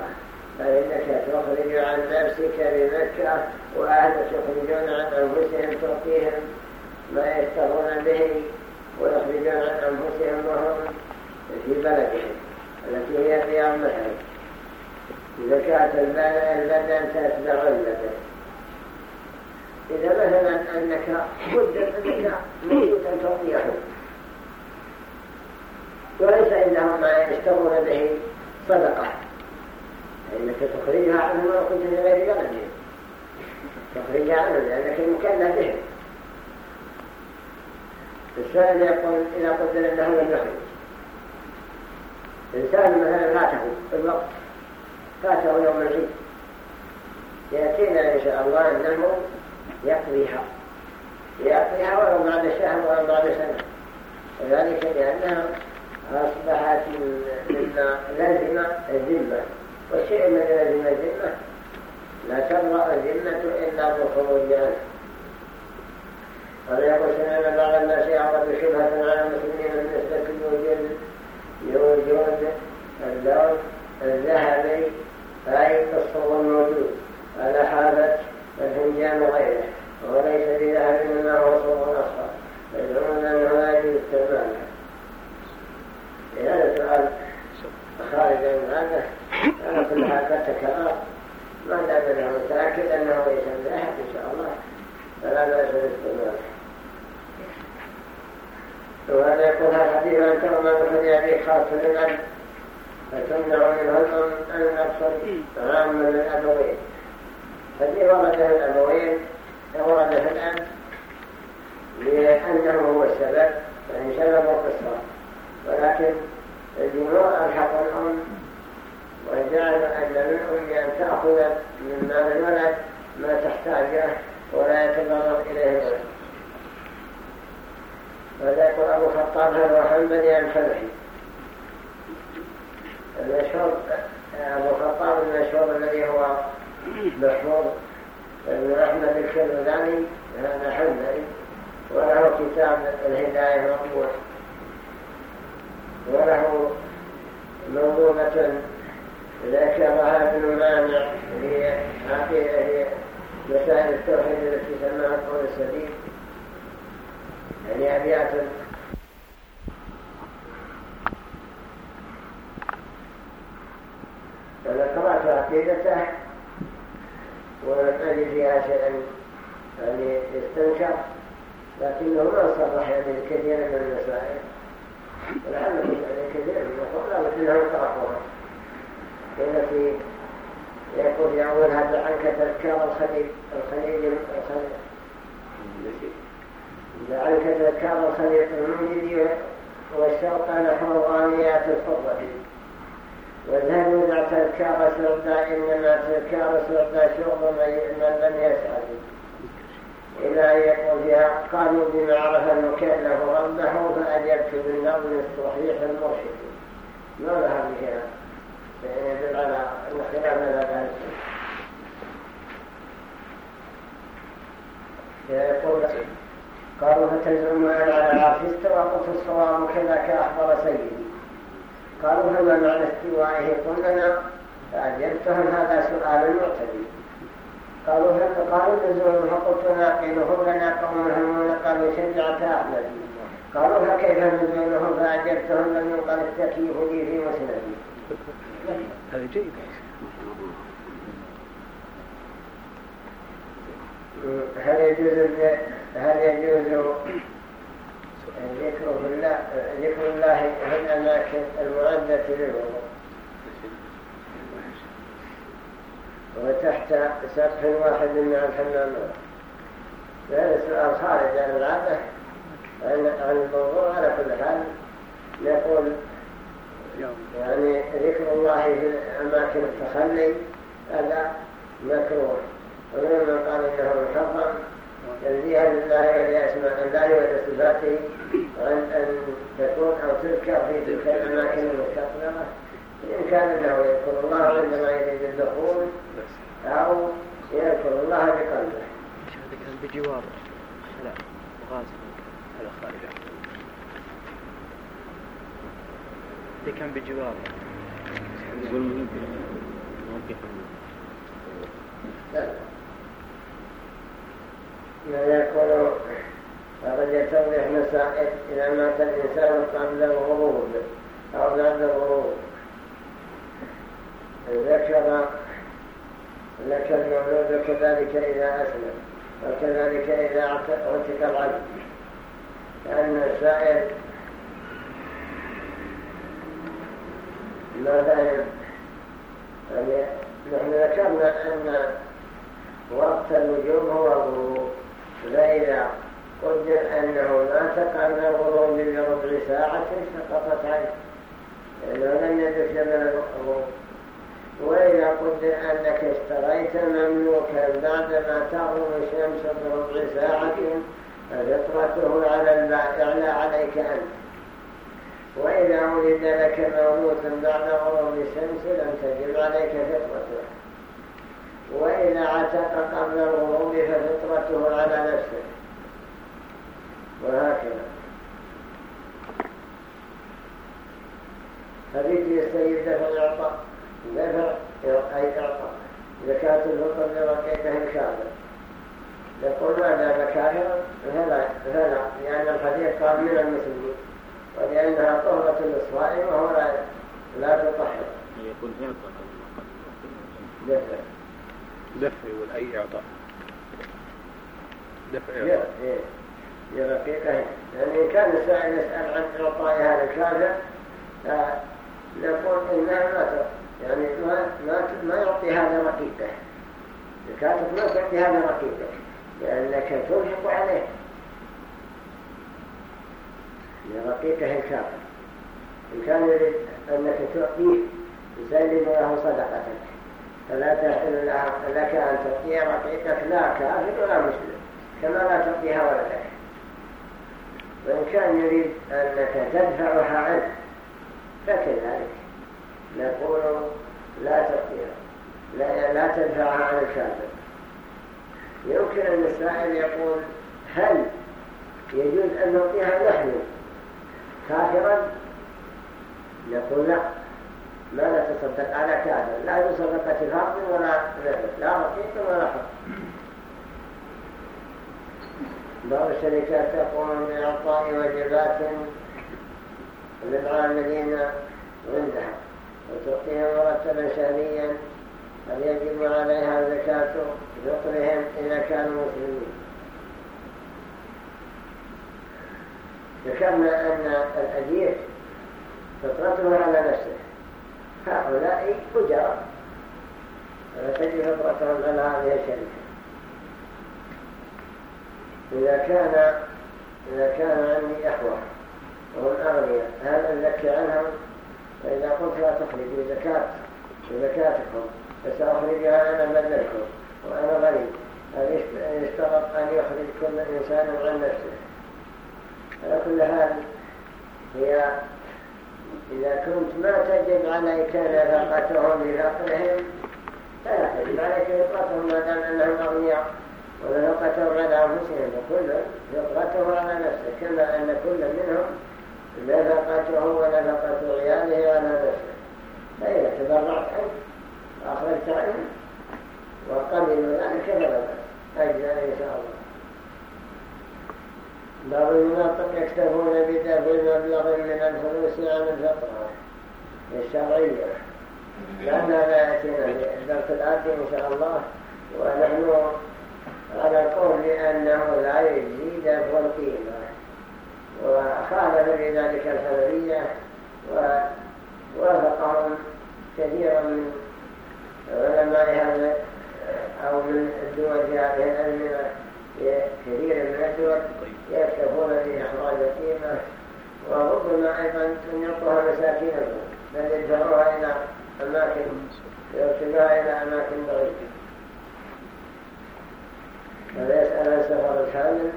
فإنك تخرج عن نفسك بمكة وأهلك يخرجون عن أنفسهم تعطيهم ما يشتغلون به ويخرجون عن أنفسهم وهم في بلدهم التي هي رياض مثلا زكاة البدن تتبع البدن إذا مثلا أنك مدة أنك ميتا تعطيه وليس عندهم ما يشترون به صدقة. فإنك تخرجها عنهم ولو كنت في غير بلدهم تخرجها عنهم لأنك مكلف بهم السائل يقول إذا قدر أنه لم يخرج. إنسان مثلا فاته الوقت. فاته يوم العيد. يأتينا إن شاء الله أنه يقضيها. يقضيها ولو بعد شهر ولو بعد سنة. وذلك لأنها أصبحت مما لازم الذمة والشيء الذي لازم الذمة لا تبرأ الذمة إلا عنه قال يقول سمعنا بعض الناس يعرض شبهة على المسلمين بالنسبة لوجود لوجود اللون الذهبي أي الصور الموجود على حافة الفنجان وغيره. وليس بذهب مما هو صور أصفر يدعون أنه لا يجوز استعماله هذا سؤال خارج عن هذا على كل حال قد تكرر ما دام انه متاكد انه ليس ذهب ان شاء الله فلا باس باستعماله وهذا يقول هذا الحديث أن ترى ما بخذ أبيك خاصة للأب فتمنع منه الأم أن يقصد عاما للأبوين فدي ورد في الأبوين ورد في الأب لأنه هو السبب. يعني سبب القصة ولكن الجمهور ألحق الأم وجعل أن للأم أن تأخذ من مال الولد ما تحتاجه ولا يتبرر إليه الولد. وهذا يقول أبو خطاب هذا حنبلي الحنفي المشهور أبو خطاب المشهور الذي هو مشهور ابن أحمد الكرمداني هذا حنبلي وله كتاب الهداية مطبوع وله موضوعة ذكرها ابن مانع في عقيدة مسائل التوحيد التي سماها القول السديد يعني أبيات أنا قرأت عقيدته ولم أجد فيها شيئا يعني يستنكر لكنه ما صرح يعني الكثير من المسائل. ولعله يعني كثير من القول لكنه يطرحها التي يقول في أولها دعنك تذكار الخليل الخليل الخليل والشوق نحو غانيات الفضة واذهبوا ذا تذكار سردا إنما تذكار سردا شغل من يسعد إلى أن يقول فيها قالوا بما عرف المكلف ربه فأجبت بالنظم الصحيح المرشد. ما لها بشيء يدل على أن خلاف مذهب يقول قالوا أن على العرش قلت الصواب كذاك أخبر سيدي. قالوا فما معنى استوائه؟ قلنا فأجبتهم هذا سؤال معتدي قالوا قالوا نزول فقلت ناقله لنا قوم همون قالوا شجعة أحمد قالوا فكيف نزوله فأجبتهم لم يقل التكييف لي في مسندي.
هذا جيد.
هل يجوز هل يجوز ذكر الله ذكر الله في الاماكن المعدة للوضوء وتحت سقف واحد من الحمامات هذا سؤال خارج عن العادة عن الموضوع على كل حال نقول يعني ذكر الله في أماكن التخلي هذا مكروه. ومن من قال إنه محرم تنزيها لله ولأسماء الله عن أن تكون أو تذكر في تلك الأماكن المستقبلة. إن كان له يذكر الله عندما يريد الدخول أو يذكر الله بقلبه.
بجوار لا غازل على خارج اللي كان بجواره
لا يكون فقد يتضح مسائل إذا مات الإنسان قبل الغروب أو بعد الغروب ذكر لك المولود كذلك إذا أسلم وكذلك إذا اعتق العبد لأن السائل مثلا يعني نحن ذكرنا أن وقت الوجوب هو الغروب. فإذا قدر أنه ما قبل الغروب بربع ساعة سقطت عنه لأنه لم يدرك من الغروب. وإذا قدر أنك اشتريت مملوكا بعدما تغرب الشمس بربع ساعة ففطرته على البائع عليك أنت. وإذا ولد لك مولود بعد غروب الشمس لم تجب عليك فطرته. وإذا عتق قبل الغروب ففطرته على نفسه. وهكذا. حديث يستجيب دفع الإعطاء. دفع أي إعطاء زكاة الفطر لرقيقه الكافر يقول ماذا بكافر فلا فلا لأن الحديث قال من المسلمين ولأنها طهرة للصائم وهو لا لا تطهر.
يكون إعطاء دفع. دفع والأي إعطاء. دفع إعطاء.
رقيقة يعني إن كان السائل يسأل عن إعطاء هذا الكافر نقول إنها ما يعني ما ما ما يعطي هذا رقيقه. الكاتب ما تعطي هذا رقيقك لأنك تنفق عليه. لرقيقه الكافر إن كان يريد أنك تعطيه تسلم له صدقتك. فلا تحل لك أن تعطي رقيقك. لا كافر ولا مسلم. كما لا تعطيها ولدك. وإن كان يريد أنك تدفعها عنه فكذلك. نقول لا تعطيها لا, لا تدفعها عن الكافر يمكن أن السائل يقول هل يجوز أن نعطيها نحن كافرا؟ نقول لا. ما لا تصدق. على كافر. لا يصدق فرض ولا لا رقيق ولا حر بعض الشركات تقوم بإعطاء وجبات للعاملين عندها. وتعطيهم مرتبا شهريا هل يجب عليها زكاة فطرهم إذا كانوا مسلمين؟ ذكرنا أن الأجير فطرته على نفسه. هؤلاء فجار. فلا تجد فطرتهم على هذه الشركة إذا كان إذا كان عندي أخوة وهم أغنياء هل أزكي عنهم؟ فإذا قلت لا تخرجوا زكاة زكاتكم فسأخرجها أنا بدلكم وأنا غني. هل يشترط أن يخرج كل إنسان عن نفسه. على كل حال هي إذا كنت ما تجب عليك نفقتهم لفقرهم فلا تجب عليك نفقتهم ما دام أنهم أغنياء ونفقتهم على أنفسهم فكل نفقته على نفسه كما أن كل منهم نفقته ونفقة عياله على نفسه فإذا تبرعت عنه وأخرجت عنه وقبلوا ذلك فلا أجزاء إن شاء الله. بعض المناطق يكتفون بدفع مبلغ من الفلوس عن الفطرة الشرعية. لأن لا يأتينا في الدرس الآتي إن شاء الله. ونحن على القول بأنه لا يجزي دفع القيمة وخالف في ذلك الحنفية ووافقهم كثيرا من علماء هذا أو من الدول في هذه الأزمنة كثير من الدول يكتفون بإخراج القيمة وربما أيضا يعطوها مساكينهم بل يدفعوها إلى أماكن يرسلوها إلى أماكن بعيدة هذا يسأل عن سفر الحامل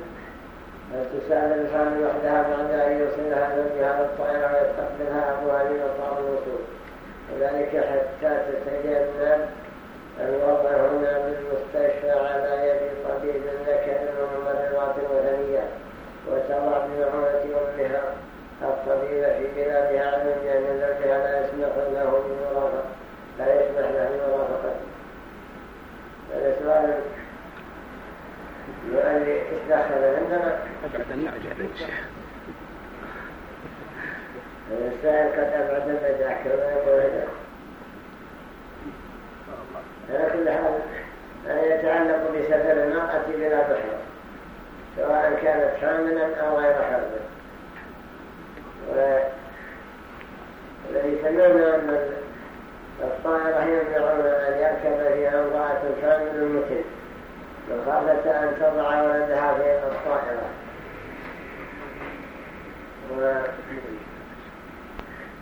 تسأل الحامل وحدها بعد أن يوصلها زوجها للطائرة ويستقبلها أبوها لمطار الوصول وذلك حتى تتجنب الوضع هنا بالمستشفى على يد طبيب ذكر وممرضات وثنيات وتضع بمعونة أمها الطبيب في بلادها علم بأن زوجها لا يسمح له بمرافقة لا يسمح له بمرافقته هذا يؤلي إيش دخل عندنا؟ السائل قد أبعد المدعك وما يقول هذا على كل حال يتعلق بسفر المرأة بلا بحر سواء كانت حاملا أو غير حامل. والذي سمعنا أن الطائرة يمنعون أن يركب فيها امرأة حامل مثل. مخافة أن تضع ولدها في الطائرة.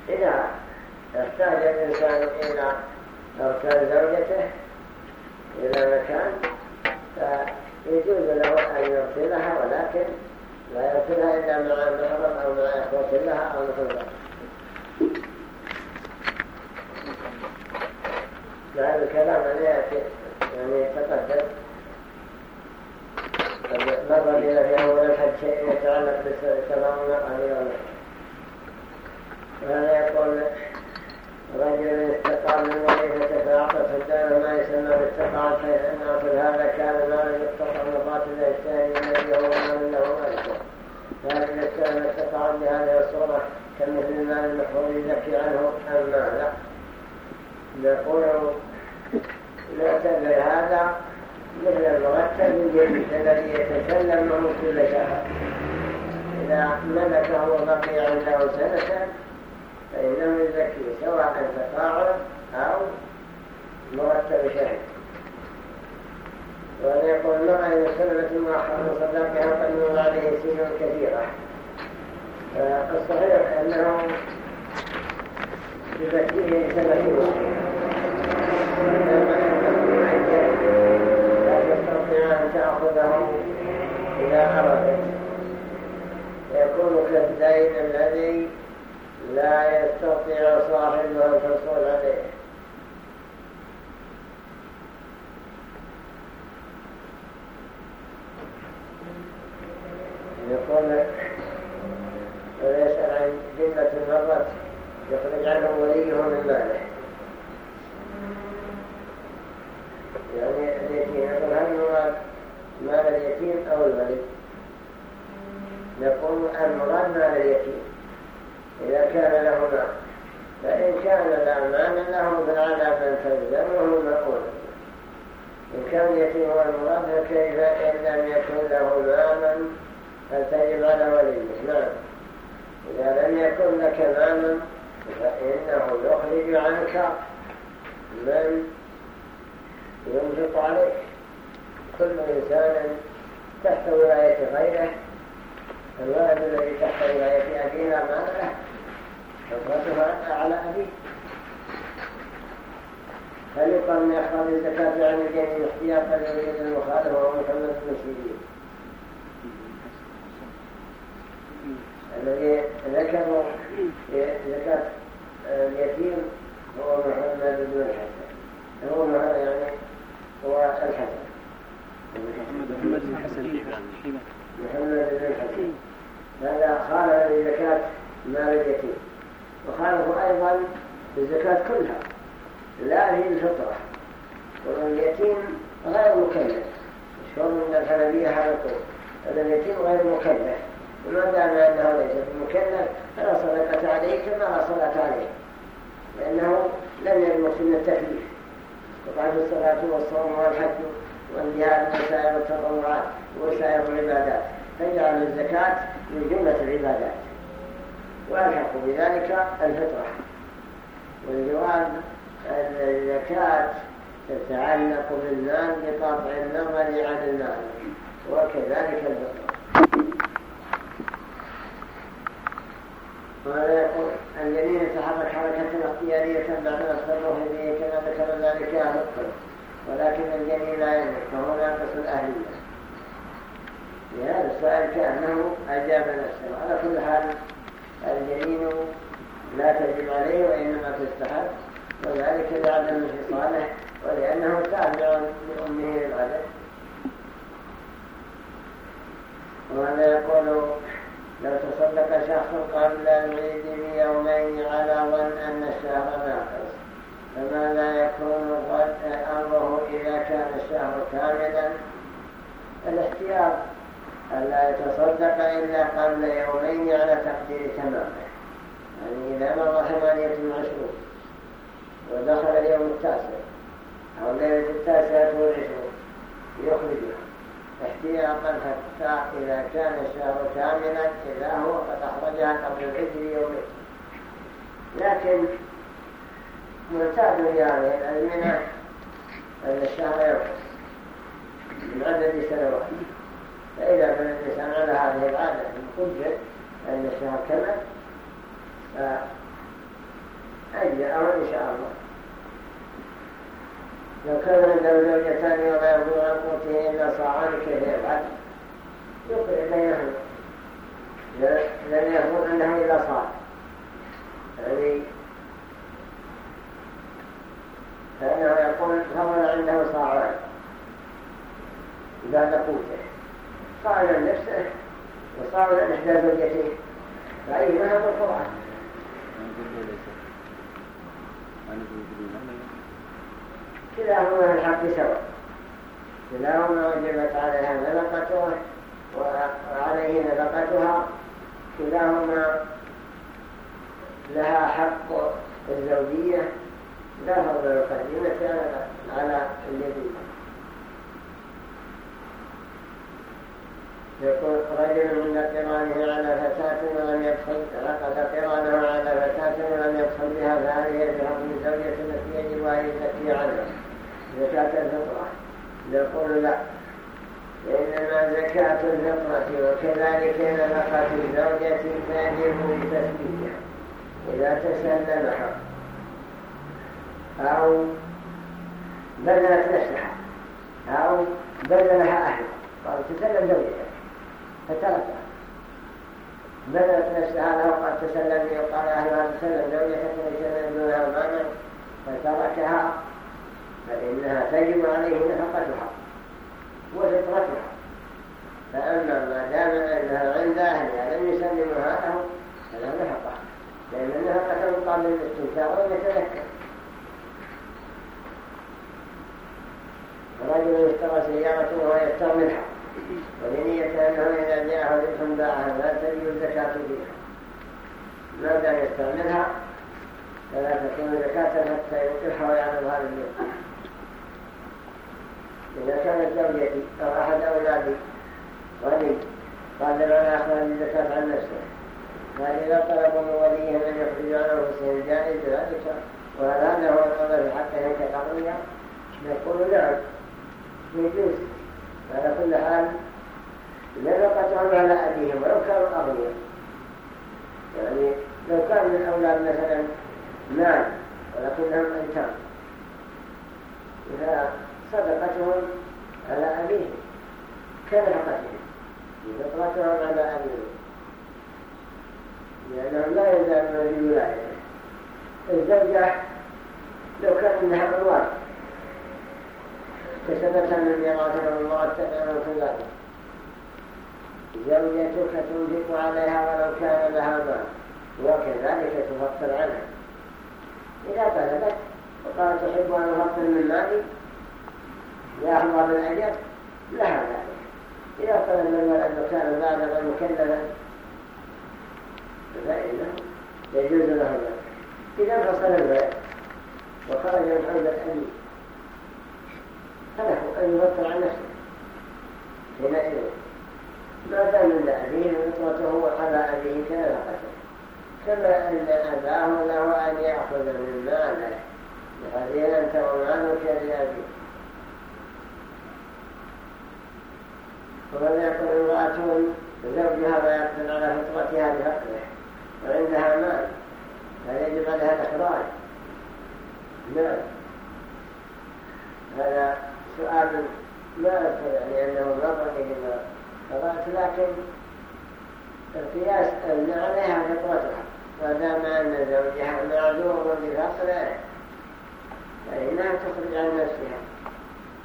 إذا احتاج الإنسان إلى أرسال زوجته إلى مكان فيجوز له أن يرسلها ولكن لا يرسلها إلا مع محرم أو مع إخوة لها أو مثل ذلك. هذا الكلام الذي يأتي يعني تقدم. مر بنا في أول الحج شيء يتعلق بالسلام والنقل وهذا سن التكليف وقال الصلاة والصوم والحج والجهاد وسائر التطوعات وسائر العبادات فجعل الزكاة من جملة العبادات. وألحق بذلك الفطرة. والجواب الزكاة تتعلق بالمال بقطع النظر عن المال وكذلك الفطرة. وهذا يقول الجنين يتحرك حركة اختيارية بعد التصرف به كما ذكر ذلك أهل الطب ولكن الجنين لا يملك فهو ناقص الأهلية. لهذا السؤال كأنه أجاب نفسه. على كل حال الجنين لا تجب عليه وإنما تستحب وذلك لعدم انفصاله ولأنه تابع لأمه للعدد وهذا يقول لو تصدق شخص قبل العيد بيومين على ظن أن الشهر ناقص فماذا يكون أمره إذا كان الشهر كاملا؟ الاحتياط. ألا يتصدق إلا قبل يومين على تقدير تمامه؟ يعني إذا مر ثمانية وعشرون ودخل اليوم التاسع أو ليلة التاسعة والعشرون يخرجها احتياطا حتى إذا كان الشهر كاملا إذا هو قد أخرجها قبل العشر يومين لكن معتاد في هذه الأزمنة أن الشهر يرخص من عدد سنوات. فإذا كان الإنسان على هذه العادة المقدر أن الشهر كمل فأجزأه إن شاء الله. لو كان عنده زوجتان ولا يرضو عن قوته إلا صاعان كيف يفعل يقول بينهم لن يكون عنده إلا صاع يعني فإنه يقول فضل عنده صاعان. بعد قوته صاع لنفسه وصاع لإحدى زوجته. فأيهما هو القرآن كلاهما الحق سواء كلاهما وجبت عليها نفقته وعليه نفقتها كلاهما لها حق الزوجية لا فضل القديمة على اليدين يقول رجل من قرانه على فتاة ولم يدخل رقد قرانه على فتاة ولم يدخل بها فهذه بحكم الزوجة التي يجب أن يزكي عنها زكاة الفطرة. يقول لا إنما زكاة الفطرة وكذلك نفقة الزوجة تجب بتسليمها إذا تسلمها أو بذلت نفسها أو بذلها أهلها قال تسلم زوجتك فتركها. بدأت نفسها له قد تسلم وقال أهلها تسلم زوجتك ويسلم دونها مانع فتركها. فإنها تجب عليه نفقتها وفطرتها. فأما ما دام أنها عند أهلها لم يسلمها له فلا نفقه لأن النفقة مقابل الاستمتاع ويتذكر رجل اشترى سيارة وهو يستعملها ولنية أنه إذا جاءه رزق باعها لا تجد الزكاة فيها. ما دام يستعملها فلا تكون زكاة حتى يوقفها ويعمل هذا اليوم إذا كانت زوجتي أو أحد أولادي غني قادر على أخراج الزكاة عن نفسه فإذا طلبوا من وليهم أن يخرجوا عن أنفسهم جائز ذلك وهل هذا هو النظر حتى ينكت عقلية نقول نعم يجوز على كل حال نفقتهم على أبيهم ولو كانوا أغنياء. يعني لو كان للأولاد مثلا مال ولكنهم أيتام صدقتهم على أبيهم كنفقتهم نفقتهم على أبيهم لأنهم لا يزالون في ولايته الزوجة لو كان منها أموال. كسبتها من ميراثها ومرتبها وكذلك زوجتك تنفق عليها ولو كان لها مال. وكذلك تفصل عنها. إذا طلبت وقالت تحب أن أفصل من مالي؟ يحظى بالأجر لها ذلك إذا طلب من الولد كان بالغا مكلفا فإنه يجوز له ذلك إذا فصل البيع وخرج من حوزة الأبي فله أن يبطل عن نفسه. حينئذ ما دام من أبيه فطرته على أبيه كنفقته كما أن أباه له أن يأخذ من ماله. بحذير أنت ومالك لأبيه ومن يكون امرأة زوجها لا يقتل على فطرتها بفقره وعندها مال. فيجب عليها الإخراج نعم هذا سؤال ما أذكر يعني أنه نظر إلى قرأت لكن القياس أن عليها فطرتها ما دام أن زوجها معذور بفصله فإنها تخرج عن نفسها.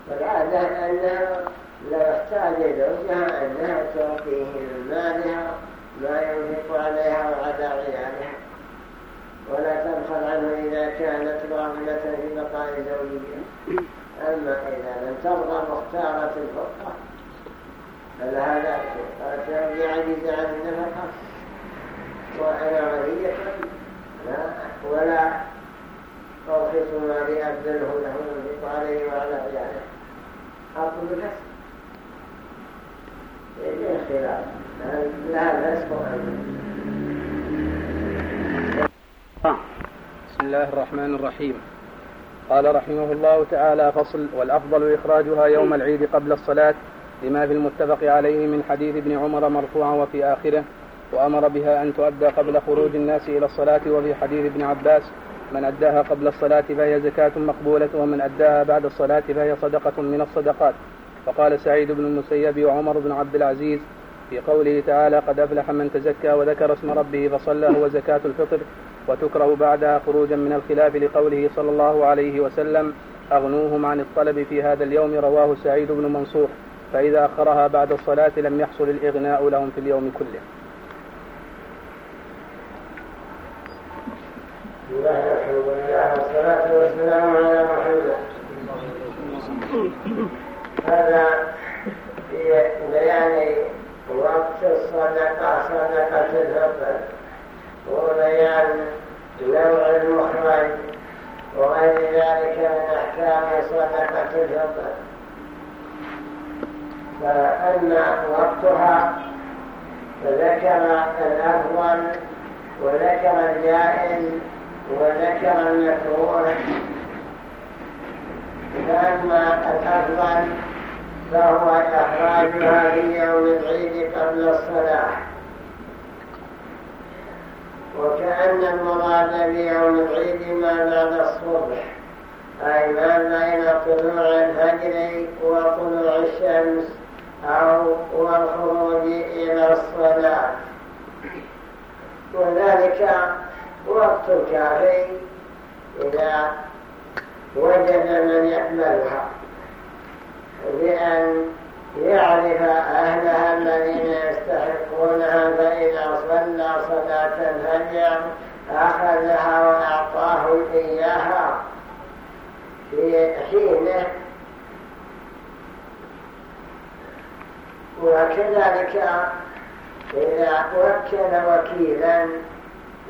والعادة أنها لو احتاج زوجها أنها تعطيه من مالها ما ينفق عليها وعلى عيالها ولا تبخل عنه إذا كانت راغبة في بقاء زوجها. أما إذا لم ترضى مختارة الفقه فلها ذلك. قالت زوجي عجز عن النفقة وأنا غنية. لا ولا أرخص مالي أبذله له ينفق عليه وعلى عياله أطلب الكسب
بسم الله الرحمن الرحيم. قال رحمه الله تعالى فصل والأفضل إخراجها يوم العيد قبل الصلاة لما في المتفق عليه من حديث ابن عمر مرفوعا وفي آخره وأمر بها أن تؤدى قبل خروج الناس إلى الصلاة وفي حديث ابن عباس من أداها قبل الصلاة فهي زكاة مقبولة ومن أداها بعد الصلاة فهي صدقة من الصدقات. وقال سعيد بن المسيب وعمر بن عبد العزيز في قوله تعالى قد أفلح من تزكى وذكر اسم ربه فصلى هو زكاة الفطر وتكره بعدها خروجا من الخلاف لقوله صلى الله عليه وسلم أغنوهم عن الطلب في هذا اليوم رواه سعيد بن منصور فإذا أخرها بعد الصلاة لم يحصل الإغناء لهم في اليوم كله.
والصلاة والسلام على محمد هذا في بيان وقت الصدقة صدقة الفطر وبيان نوع المخرج وغير ذلك من أحكام صدقة الفطر فأما وقتها فذكر الأفضل وذكر الجائز وذكر المكروه فأما الأفضل فهو إخراجها في يوم العيد قبل الصلاة. وكأن المراد بيوم العيد ما بعد الصبح أي ما بين طلوع الفجر وطلوع الشمس أو والخروج إلى الصلاة. وذلك وقت كافي إذا وجد من يقبلها بأن يعرف أهلها الذين يستحقونها فإذا صلى صلاة الفجر أخذها وأعطاه إياها. في حينه وكذلك إذا وكل وكيلا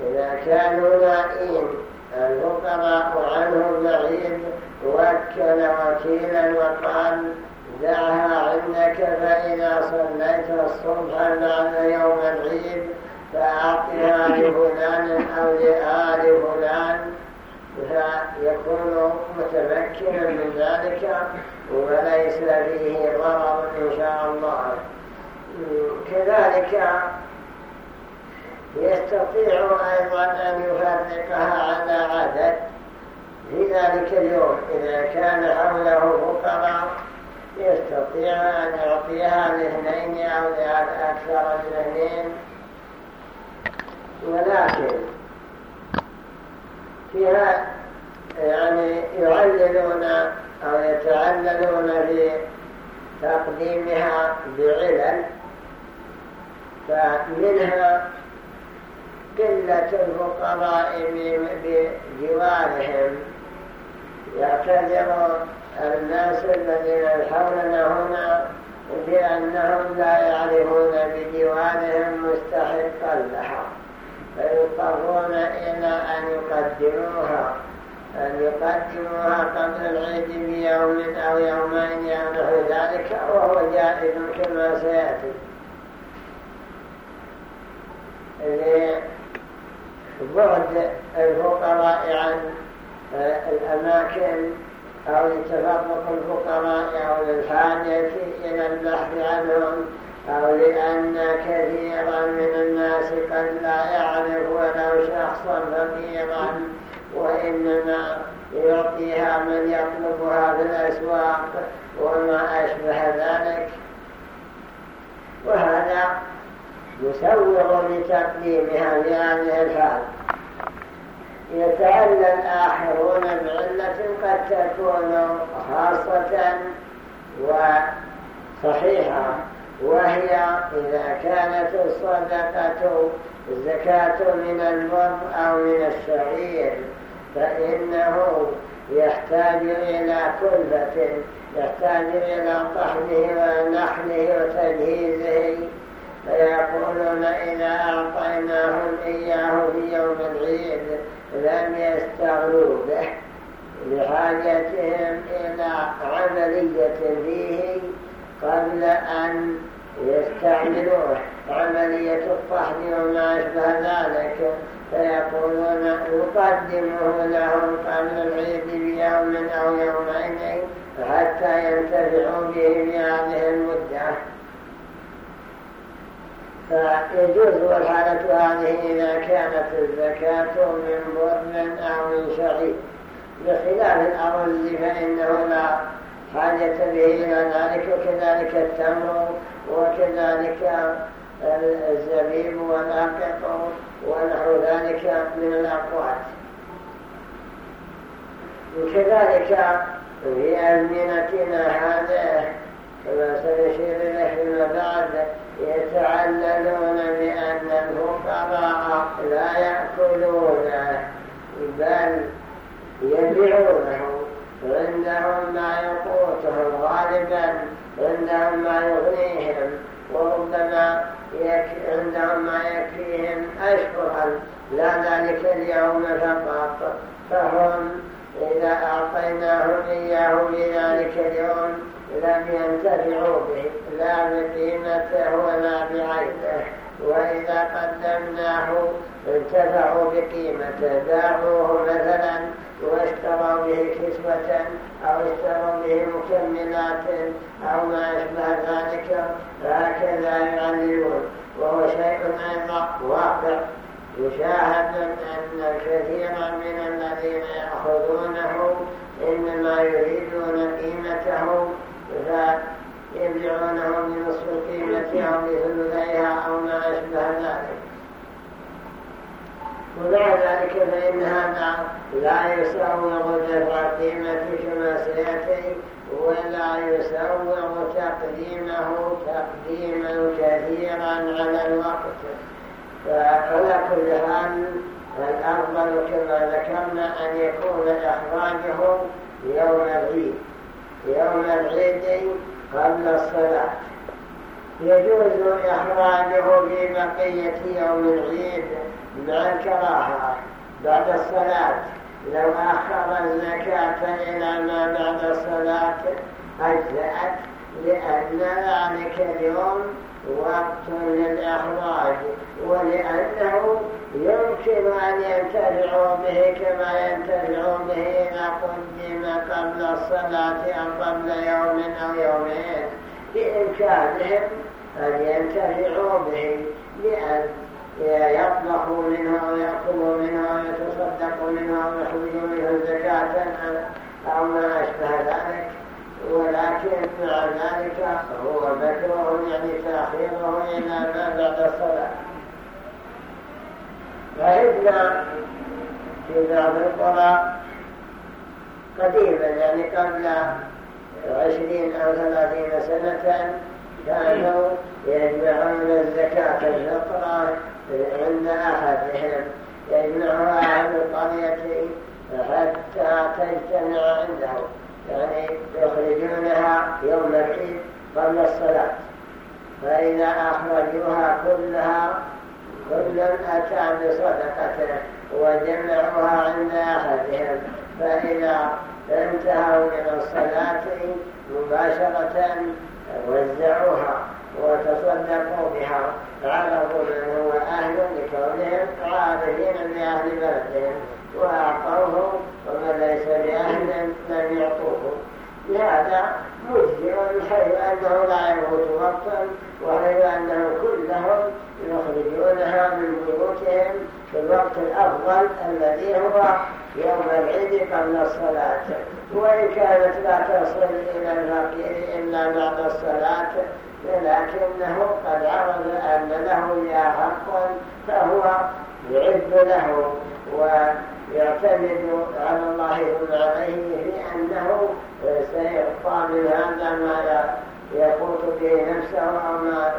إذا كانوا نائين الفقراء عنه بعيد وكل وكيلا وقال دعها عندك فإذا صليت الصبح بعد يوم العيد فأعطها لفلان أو لآل فلان. فيكون متمكنا من ذلك وليس فيه ضرر إن شاء الله. كذلك يستطيع أيضا أن يفرقها على عدد في ذلك اليوم. إذا كان حوله فقراء يستطيع أن يعطيها لاثنين أو لأكثر من اثنين ولكن فيها يعني يعللون أو يتعللون في تقديمها بعلل. فمنها قلة الفقراء بجوارهم. يعتذر الناس الذين حولنا هنا بأنهم لا يعرفون بديوانهم مستحقا لها فيضطرون إلى أن يقدموها أن يقدموها قبل العيد بيوم أو يومين أو نحو ذلك وهو جائز كما سيأتي. لبعد الفقراء عن الأماكن أو لتفرق الفقراء أو للحاجة إلى البحث عنهم أو لأن كثيرا من الناس قد لا يعرف ولو شخصا فقيرا وإنما يعطيها من يطلبها في الأسواق وما أشبه ذلك. وهذا يسوغ لتقديمها في هذه الحال. يتعلى الآخرون بعلة قد تكون خاصة وصحيحة وهي إذا كانت الصدقة الزكاة من البر أو من الشعير فإنه يحتاج إلى كلفة يحتاج إلى طحنه ونحله وتجهيزه. فيقولون إذا أعطيناهم إياه في يوم العيد لم يستغلوا به. لحاجتهم إلى عملية فيه قبل أن يستعملوه. عملية الطحن وما أشبه ذلك. فيقولون نقدمه لهم قبل العيد بيوم أو يومين حتى ينتفعوا به في هذه المدة. فيجوز الحالة هذه إذا كانت الزكاة من بر أو من شعير بخلاف الأرز فإنه لا حاجة به إلى ذلك وكذلك التمر وكذلك الزبيب والأقط ونحو ذلك من الأقوات وكذلك في أزمنتنا هذه كما سنشير إليه فيما بعد يتعللون بأن الفقراء لا يأكلونه بل يبيعونه عندهم ما يقوتهم غالبا عندهم ما يغنيهم. وربما عندهم ما يكفيهم أشهرا لا ذلك اليوم فقط. فهم إذا أعطيناهم إياه بذلك اليوم لم ينتفعوا به لا بقيمته ولا بعينه وإذا قدمناه انتفعوا بقيمته. باعوه مثلا واشتروا به كسوة أو اشتروا به مكملات أو ما أشبه ذلك هكذا يعللون وهو شيء أيضا واقع. يشاهد أن كثيرا من الذين يأخذونه إنما يريدون قيمته فيبيعونه بنصف القيمة أو بثلثيها أو ما أشبه ذلك. ومع ذلك فإن هذا لا يسوغ دفع قيمة كما سيأتي ولا يسوغ تقديمه تقديما كثيرا على الوقت. فعلى كل حال الأفضل كما ذكرنا أن يكون إخراجه يوم العيد. يوم العيد قبل الصلاة. يجوز إخراجه في بقية يوم العيد مع الكراهة بعد الصلاة. لو أخر الزكاة إلى ما بعد الصلاة أجزأت لأن ذلك اليوم وقت للإخراج ولأنه يمكن أن ينتفعوا به كما ينتفعوا به إذا قدم قبل الصلاة أو قبل يوم أو يومين بإمكانهم أن ينتفعوا به لأن يطلقوا منه ويأكلوا منه ويتصدقوا منه ويخرجوا منه زكاة أو ما أشبه ذلك ولكن مع ذلك هو مكروه يعني تأخيره إلى ما بعد الصلاة. فإذن في بعض القرى قديما يعني قبل عشرين أو ثلاثين سنة كانوا يجمعون الزكاة الفطرة عند أحدهم. يجمعها أهل القرية حتى تجتمع عنده. يعني يخرجونها يوم العيد قبل الصلاة. فإذا أخرجوها كلها كل أتى بصدقته وجمعوها عند أحدهم. فإذا انتهوا من الصلاة مباشرة وزعوها وتصدقوا بها. عرفوا من هو أهل لكونهم عارفين بأهل بلدهم وأعطوه ومن ليس بأهل لم يعطوه لهذا مجزئ حيث أنه لا يموت وقتا وحيث أنهم كلهم يخرجونها من بيوتهم في الوقت الأفضل الذي هو يوم العيد قبل الصلاة. وإن كانت لا تصل إلى الفقير إلا بعد الصلاة لكنه قد عرض أن له يا حق فهو يعد له ويعتمد على الله ثم عليه في أنه من هذا ما يقوت به نفسه أو ما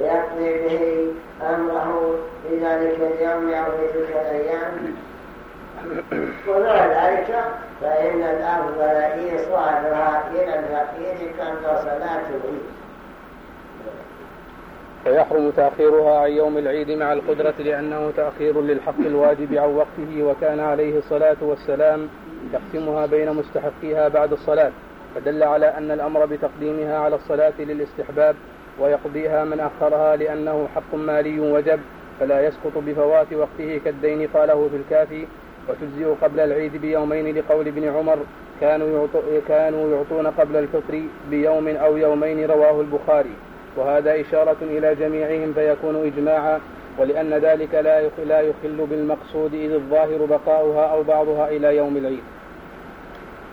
يقضي به أمره في ذلك اليوم أو في تلك الأيام. ومع ذلك فإن الأفضل إيصالها إلى الفقير قبل العيد
فيحرم تأخيرها عن يوم العيد مع القدرة لأنه تأخير للحق الواجب عن وقته وكان عليه الصلاة والسلام يقسمها بين مستحقيها بعد الصلاة. فدل على أن الأمر بتقديمها على الصلاة للاستحباب ويقضيها من أخرها لأنه حق مالي وجب فلا يسقط بفوات وقته كالدين قاله في الكافي. وتجزئ قبل العيد بيومين لقول ابن عمر كانوا كانوا يعطون قبل الفطر بيوم أو يومين رواه البخاري. وهذا إشارة إلى جميعهم فيكون إجماعا ولأن ذلك لا لا يخل بالمقصود إذ الظاهر بقاؤها أو بعضها إلى يوم العيد.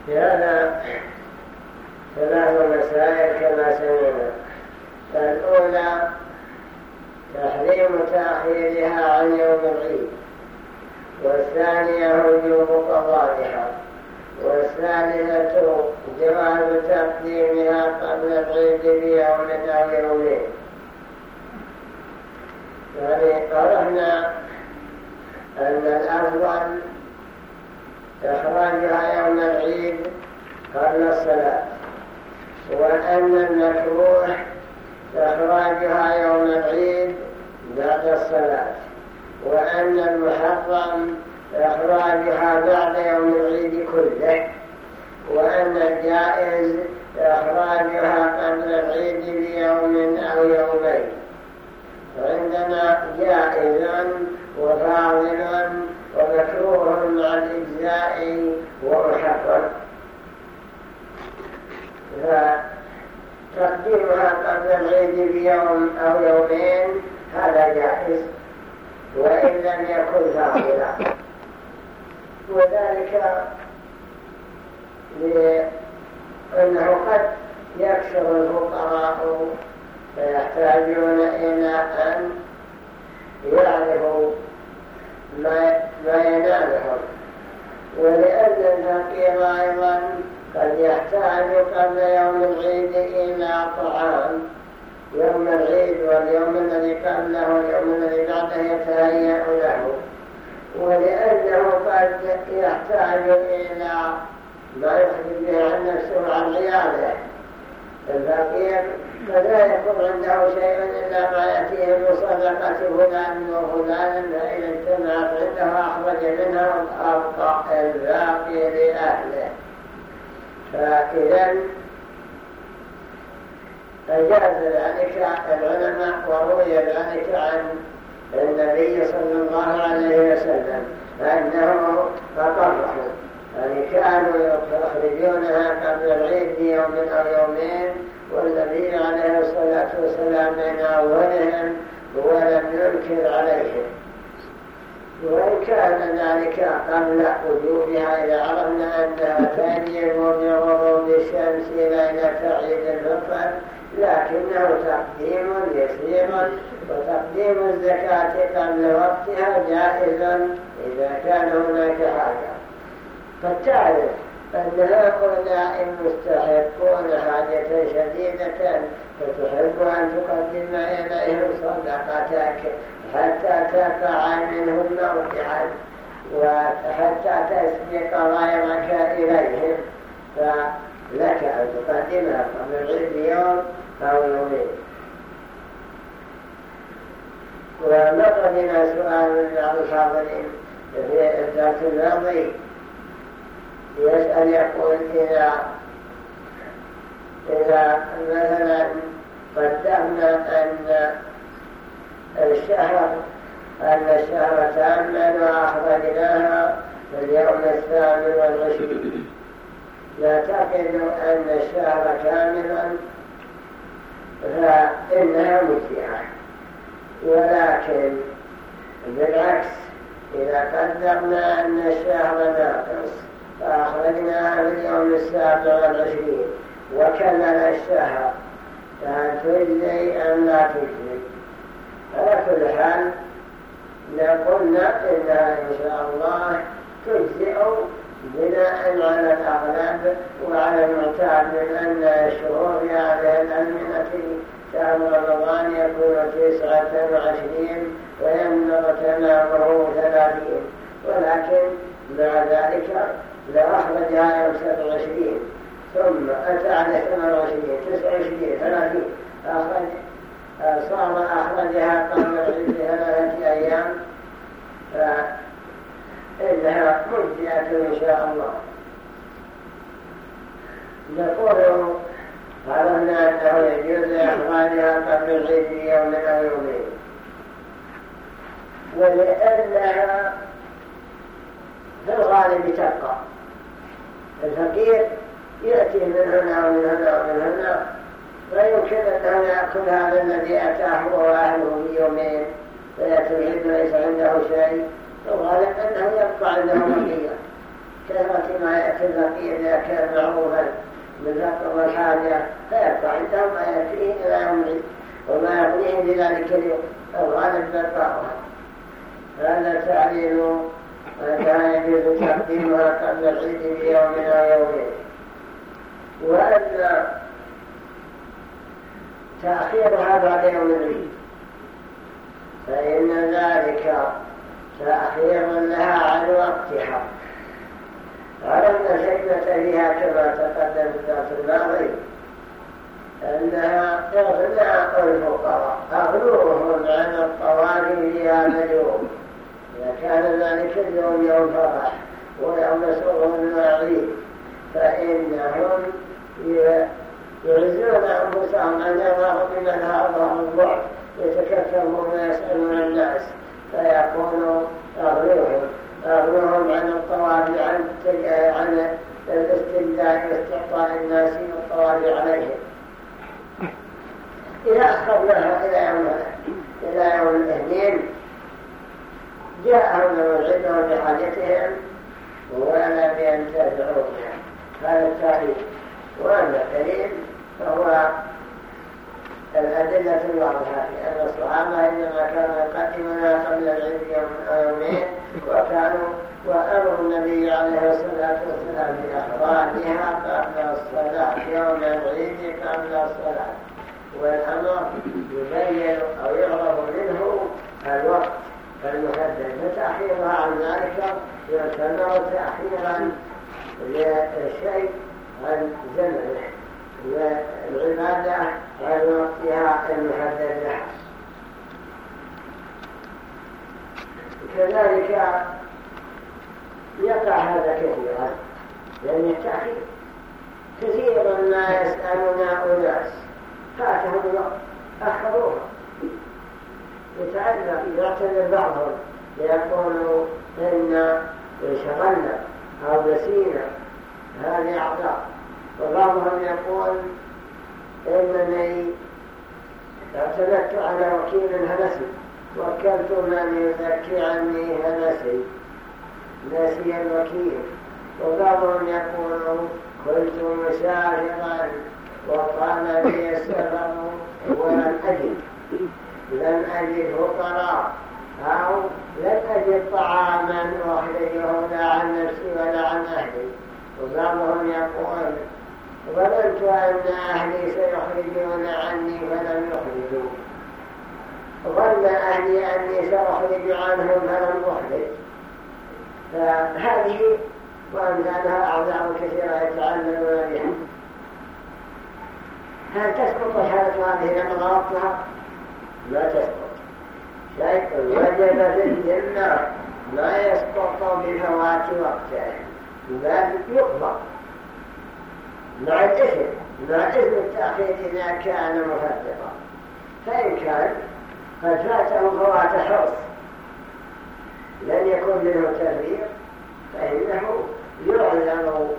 هذا ثلاث مسائل كما سمعنا الأولى تحريم تأخيرها عن يوم العيد والثانية وجوب قضائها والثالثة جواز تقديمها قبل العيد بيوم أو يومين يعني عرفنا أن الأفضل إخراجها يوم العيد قبل الصلاة وأن المكروه إخراجها يوم العيد بعد الصلاة وأن المحرم إخراجها بعد يوم العيد كله وأن الجائز إخراجها قبل العيد بيوم أو يومين. عندنا جائز وفاضل ومكروه مع الإجزاء ومحرم فتقديمها قبل العيد بيوم أو يومين هذا جائز وإن لم يكن فاضلا. وذلك لأنه قد يكثر الفقراء فيحتاجون إلى أن يعرفوا ما, ما ينالهم. ولأن الفقير أيضا قد يحتاج قبل يوم العيد إلى طعام. يوم العيد واليوم الذي قبله واليوم الذي بعده يتهيأ له. ولأنه قد يحتاج إلى ما يخرج به عن نفسه عن عياده. الفقير فلا يكون عنده شيء إلا ما يأتيه من صدقة فلان وفلان فإن اجتمعت عنده أخرج منها وأبقى الباقي لأهله فإذا أجاز ذلك العلماء وروي ذلك عن النبي صلى الله عليه وسلم أنه أقره يعني كانوا يخرجونها قبل العيد بيوم أو يومين والنبي عليه الصلاة والسلام من أولهم ولم ينكر عليهم. وإن كان ذلك قبل وجوبها إذا عرفنا أنها تجب بغروب الشمس ليلة عيد الفطر لكنه تقديم يسير وتقديم الزكاة قبل وقتها جائز إذا كان هناك حاجة فتعرف أن هؤلاء مستحقون حاجة شديدة فتحب أن تقدم إليهم صدقتك حتى تقع منهم موقعا وحتى تسبق غيرك إليهم فلك أن تقدمها قبل العيد يوم أو يومين. ومر بنا سؤال من بعض الحاضرين في الدرس الماضي يسأل يقول إذا إذا مثلا قدرنا أن الشهر أن الشهر تاما وأخرجناها في اليوم الثامن والعشرين. نعتقد أن الشهر كاملا فإنها مجزئة ولكن بالعكس إذا قدرنا أن الشهر ناقص فأخرجناها في اليوم السابع والعشرين. وكمل الشهر فهل تجزي أم لا تجزي. على كل حال قلنا إنها إن شاء الله تجزئ بناء على الأغلب وعلى المعتاد من أن الشهور في هذه الأزمنة شهر رمضان يكون تسعة وعشرين ويمنع تمامه ثلاثين. ولكن مع ذلك لو أخرجها يوم سبع وعشرين. ثم أتى على ثمان وعشرين تسع وعشرين ثلاثين. أخرج صار أخرجها قبل ثلاثة أيام فإنها مجزئة إن شاء الله. نقول عرفنا أنه يجوز إخراجها قبل العيد بيوم أو يومين ولأنها في الغالب تبقى. الفقير يأتي من هنا ومن هنا ومن هنا ويمكن أنه يأكل هذا الذي أتاه هو وأهله بيومين فيأتي العيد ليس عنده شيء. الغالب أنه يبقى عنده بقية كثرة ما يأتي الفقير إذا كان معروفا بالفقر والحاجة فيبقى عنده ما يأتيه إلى يوم وما يغنيه بذلك اليوم الغالب بقاؤها هذا تعليل كان يجوز تقديمها قبل العيد بيوم أو يومين وان تاخيرها بعد يوم العيد فإن ذلك تاخير لها عن وقتها. عرفنا الحكمه فيها كما تقدم في الدرس الماضي أنها اغناء الفقراء اغنوهم عن الطواف في هذا اليوم إذا كان ذلك اليوم يوم فرح ويوم سرور وعيد فإنهم يعزون أنفسهم أن يراه بمن هذا الضعف يتكفرون ويسألون الناس. فيكون أغنوهم عن الطواف عن عن الاستبداء واستعطاء الناس والطواف عليهم. إذا أخذناها إلى يوم إلى يوم الاثنين جاءهم موعدهم بحاجتهم. ولم ينتفعوا بها هذا التاريخ. وأما الدليل فهو الأدلة الواضحة لأن الصحابة إنما كانوا يقدمونها قبل العيد يوم يومين وكانوا وأمر النبي عليه الصلاة والسلام بإخراجها قبل الصلاة يوم العيد قبل الصلاة. والأمر يبين أو يعرف منه الوقت المحدد فتأخيرها عن ذلك يعتبر تأخيرا للشيء عن زمنه. والعبادة عن وقتها المحدد لها كذلك يقع هذا كثيرا لأن التأخير كثيرا ما يسألنا أناس. فأتهم الوقت أخروها يتعلق يعتذر بعضهم يقول إن انشغلنا أو نسينا هذه أعضاء. وبعضهم يقول إنني أعتمدت على وكيل هنسي وكلت من يزكي عني هنسي. نسي الوكيل وبعضهم يقول كنت مسافرا وقال لي السفر ولم أجد. لم أجد فقراء أو لم أجد طعاما أخرجه لا عن نفسي ولا عن أهلي. وبعضهم يقول ظننت أن أهلي سيخرجون عني فلم يخرجوا. ظن أهلي أني سأخرج عنهم فلم أخرج. فهذه وأمثالها أعذار كثيرة يتعلمون بها. هل تسقط الحالة هذه لما ضربتها؟ لا تسقط. شيء وجب في الذمة لا يسقط بفوات وقته بل يقضى مع الإثم مع إثم التأخير إذا كان مفرطا. فإن كان قد فاته فوات حرص. لن يكون منه تغيير فإنه يعلم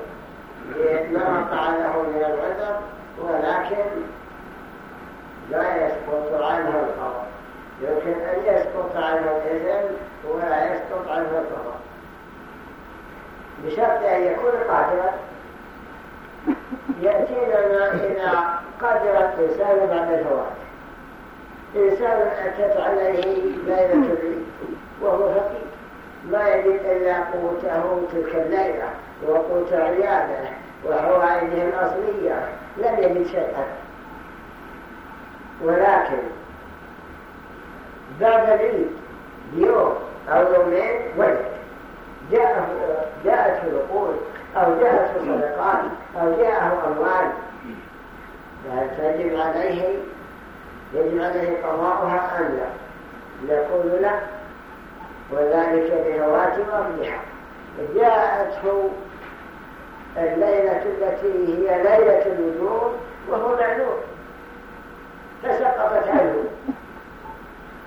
بما وقع له من العذر ولكن لا يسقط عنه الخبر يمكن أن يسقط عنه الإذن ولا يسقط عنه الخبر بشرط أن يكون قادرا. يأتينا ما إذا قدر الإنسان بعد الفوات إنسان أتت عليه ليلة العيد وهو فقير. ما يجد إلا قوته تلك الليلة وقوت عياده وحوائجه الأصلية. لم يجد شيئا. ولكن بعد العيد بيوم أو يومين وجد جاءته العقول أو جاءته صدقات أو جاءه أموال فيجب عليه يجب عليه قضاؤها أم لا نقول لا وذلك بهوات وضحى جاءته الليلة التي هي ليلة الوجود وهو معلوم. فسقطت عنه.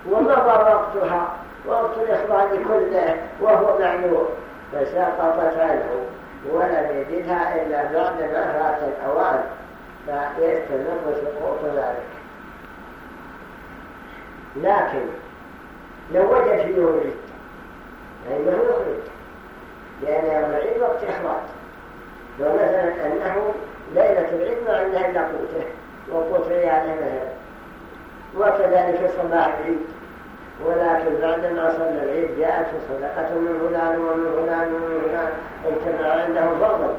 ومضى وقتها وقت الإخراج كله وهو معلوم. فسقطت عنه. ولم يجدها إلا بعد فات الأوان. فيستمر سقوط ذلك لكن لو وجد في يوم العيد فإنه يخرج لأن يوم العيد وقت إخراج لو مثلا أنه ليلة العيد ما عندها إلا قوته وقوت رياله مثلا وكذلك صباح العيد. ولكن بعدما صلى العيد جاءته صدقة من فلان ومن فلان ومن فلان. اجتمع عنده فضل.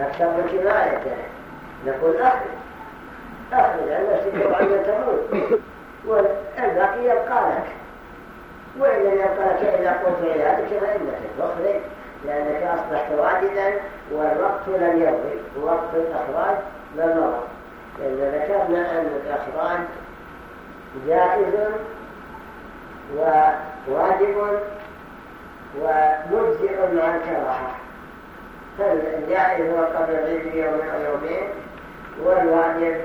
أكثر من كفايته. نقول أخرج أخرج عن نفسك وعن تموت. والباقي يبقى لك. وإن لم يبقى لك إلا قوت عيادك فإنك تخرج. لأنك أصبحت واجدا والوقت لم يضي وقت الأخراج لم مضى لأن ذكرنا أن الأخراج جائز وواجب ومجزئ مع الكراهة فالجائز هو قبل العيد يوم أو يومين والواجب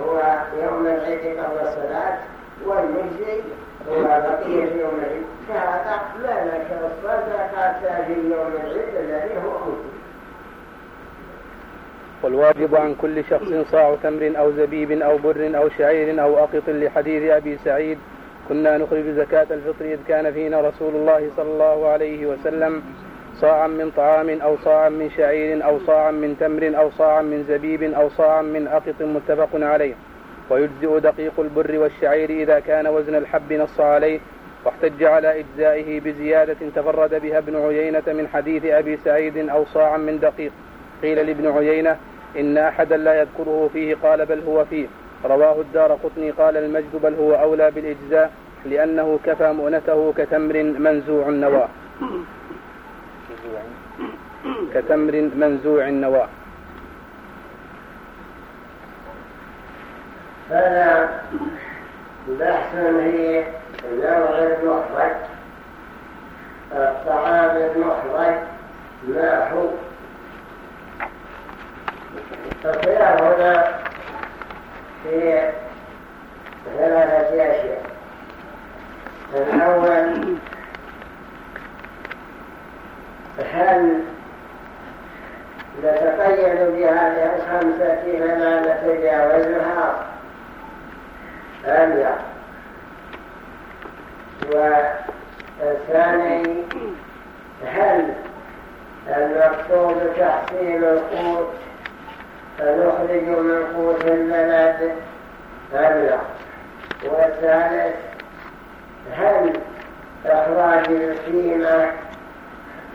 هو يوم العيد قبل الصلاة والمجزي هو بقية يوم العيد. فهذا لا لك الصدقة في يوم العيد الذي هو مجزي
والواجب عن كل شخص صاع تمر أو زبيب أو بر أو شعير أو أقط لحديث أبي سعيد كنا نخرج زكاة الفطر إذ كان فينا رسول الله صلى الله عليه وسلم صاعا من طعام أو صاعا من شعير أو صاعا من تمر أو صاعا من زبيب أو صاعا من أقط متفق عليه. ويجزئ دقيق البر والشعير إذا كان وزن الحب نص عليه. واحتج على إجزائه بزيادة تفرد بها ابن عيينة من حديث أبي سعيد أو صاعا من دقيق. قيل لابن عيينة إن أحدا لا يذكره فيه قال بل هو فيه. رواه الدار قطني قال المجد بل هو أولى بالإجزاء لأنه كفى مؤنته كتمر منزوع النواة. كتمر منزوع النواة.
هذا بحث في نوع المخرج. الطعام المخرج ما هو؟ الخلاف هنا في ثلاثة أشياء. الأول هل نتقيد بهذه الخمسة فلا نتجاوزها؟ أم لا؟ والثاني هل المقصود تحصيل القوت فنخرج من قوت أم لا والثالث هل إخراج القيمة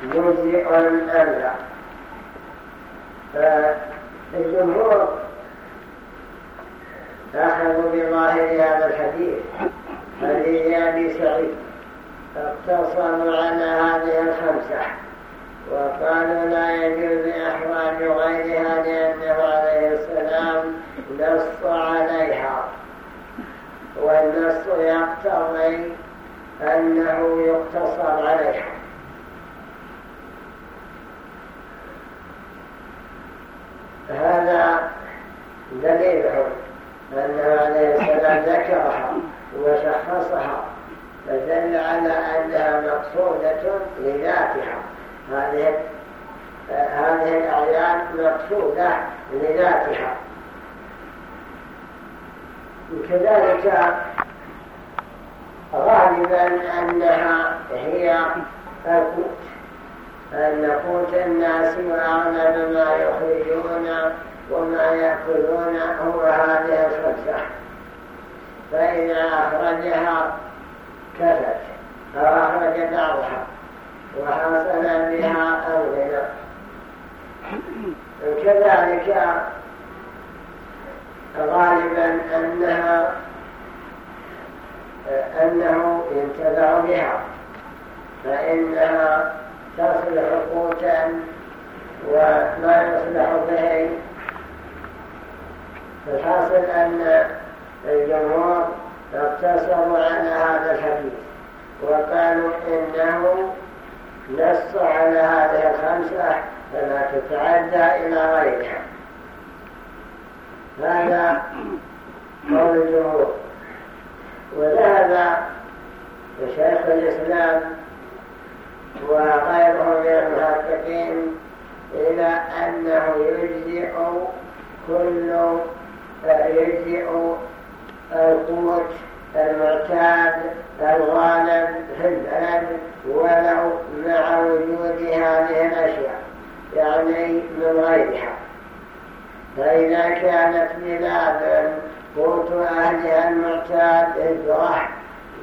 مجزئ أم لا؟ فالجمهور أخذوا بظاهر هذا الحديث حديث أبي سعيد. اقتصروا على هذه الخمسة. وقالوا لا يجوز إحراج غيرها لأنه عليه السلام نص عليها. والنص يقتضي أنه يقتصر عليها. هذا دليلهم أنه عليه السلام ذكرها وشخصها فدل على أنها مقصودة لذاتها. هذه هذه الأعيان مقصودة لذاتها كذلك غالبا أنها هي القوت أن قوت الناس وأغلب ما يخرجون وما يأكلون هو هذه الخمسة فإذا أخرجها كفت أو أخرج بعضها. وحصل بها الغنى كذلك غالبا أنها أنه ينتفع بها فإنها تصلح قوتا وما يصلح به فالحاصل أن الجمهور اقتصروا على هذا الحديث وقالوا إنه نص على هذه الخمسة فلا تتعدى إلى غيرها. هذا قول الجمهور. وذهب شيخ الإسلام وغيره من المحققين إلى أنه يجزئ كل يجزئ القوت المعتاد الغالب في ولو مع وجود هذه الأشياء. يعني من غيرها فإذا كانت بلاد قوت أهلها المعتاد الزرع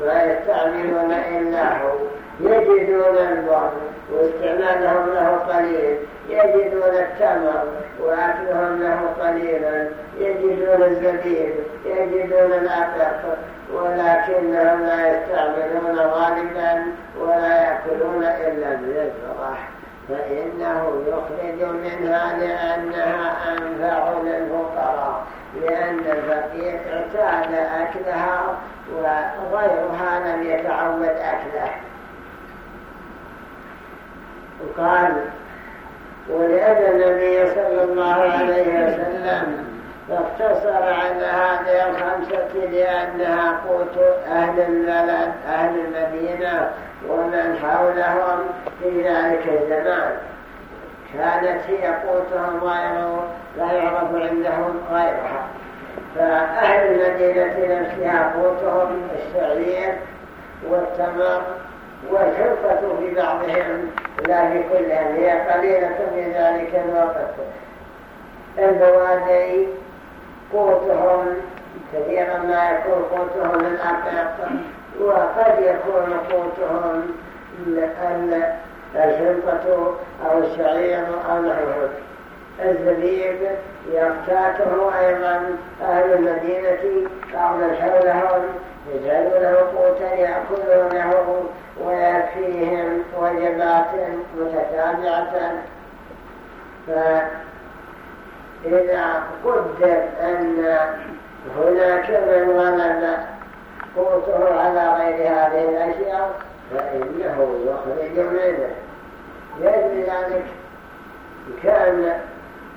ما يستعملون إلا هو. يجدون البر واستعمالهم له قليل يجدون التمر وأكلهم له قليلا يجدون الزبيب يجدون الأقط ولكنهم لا يستعملون غالبا ولا يأكلون إلا من الفرح. فإنه يخرج منها لأنها أنفع للفقراء لأن الفقير اعتاد أكلها وغيرها لم يتعود أكله. وقال ولأن النبي صلى الله عليه وسلم اقتصر على هذه الخمسة لأنها قوت أهل البلد أهل المدينة ومن حولهم في ذلك الزمان. كانت هي قوتهم غير لا يعرف عندهم غيرها. فأهل المدينة نفسها قوتهم الشعير والتمر والحرفة في بعضهم؟ لا في كلهم هي قليلة في ذلك الوقت. البوادي قوتهم كثيرا ما يكون قوتهم الأقيق وقد يكون قوتهم الحنطة أو الشعير أو نحوه. الزبيب يقتاته أيضا أهل المدينة أو حولهم يجعلونه قوتا يأكلونه ويكفيهم وجبات متتابعة. فإذا قدر أن هناك من غلب قوته على غير هذه الأشياء فإنه يخرج منه. لأجل ذلك كان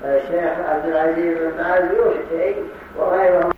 الشيخ عبد العزيز بن باز يفتي وغيره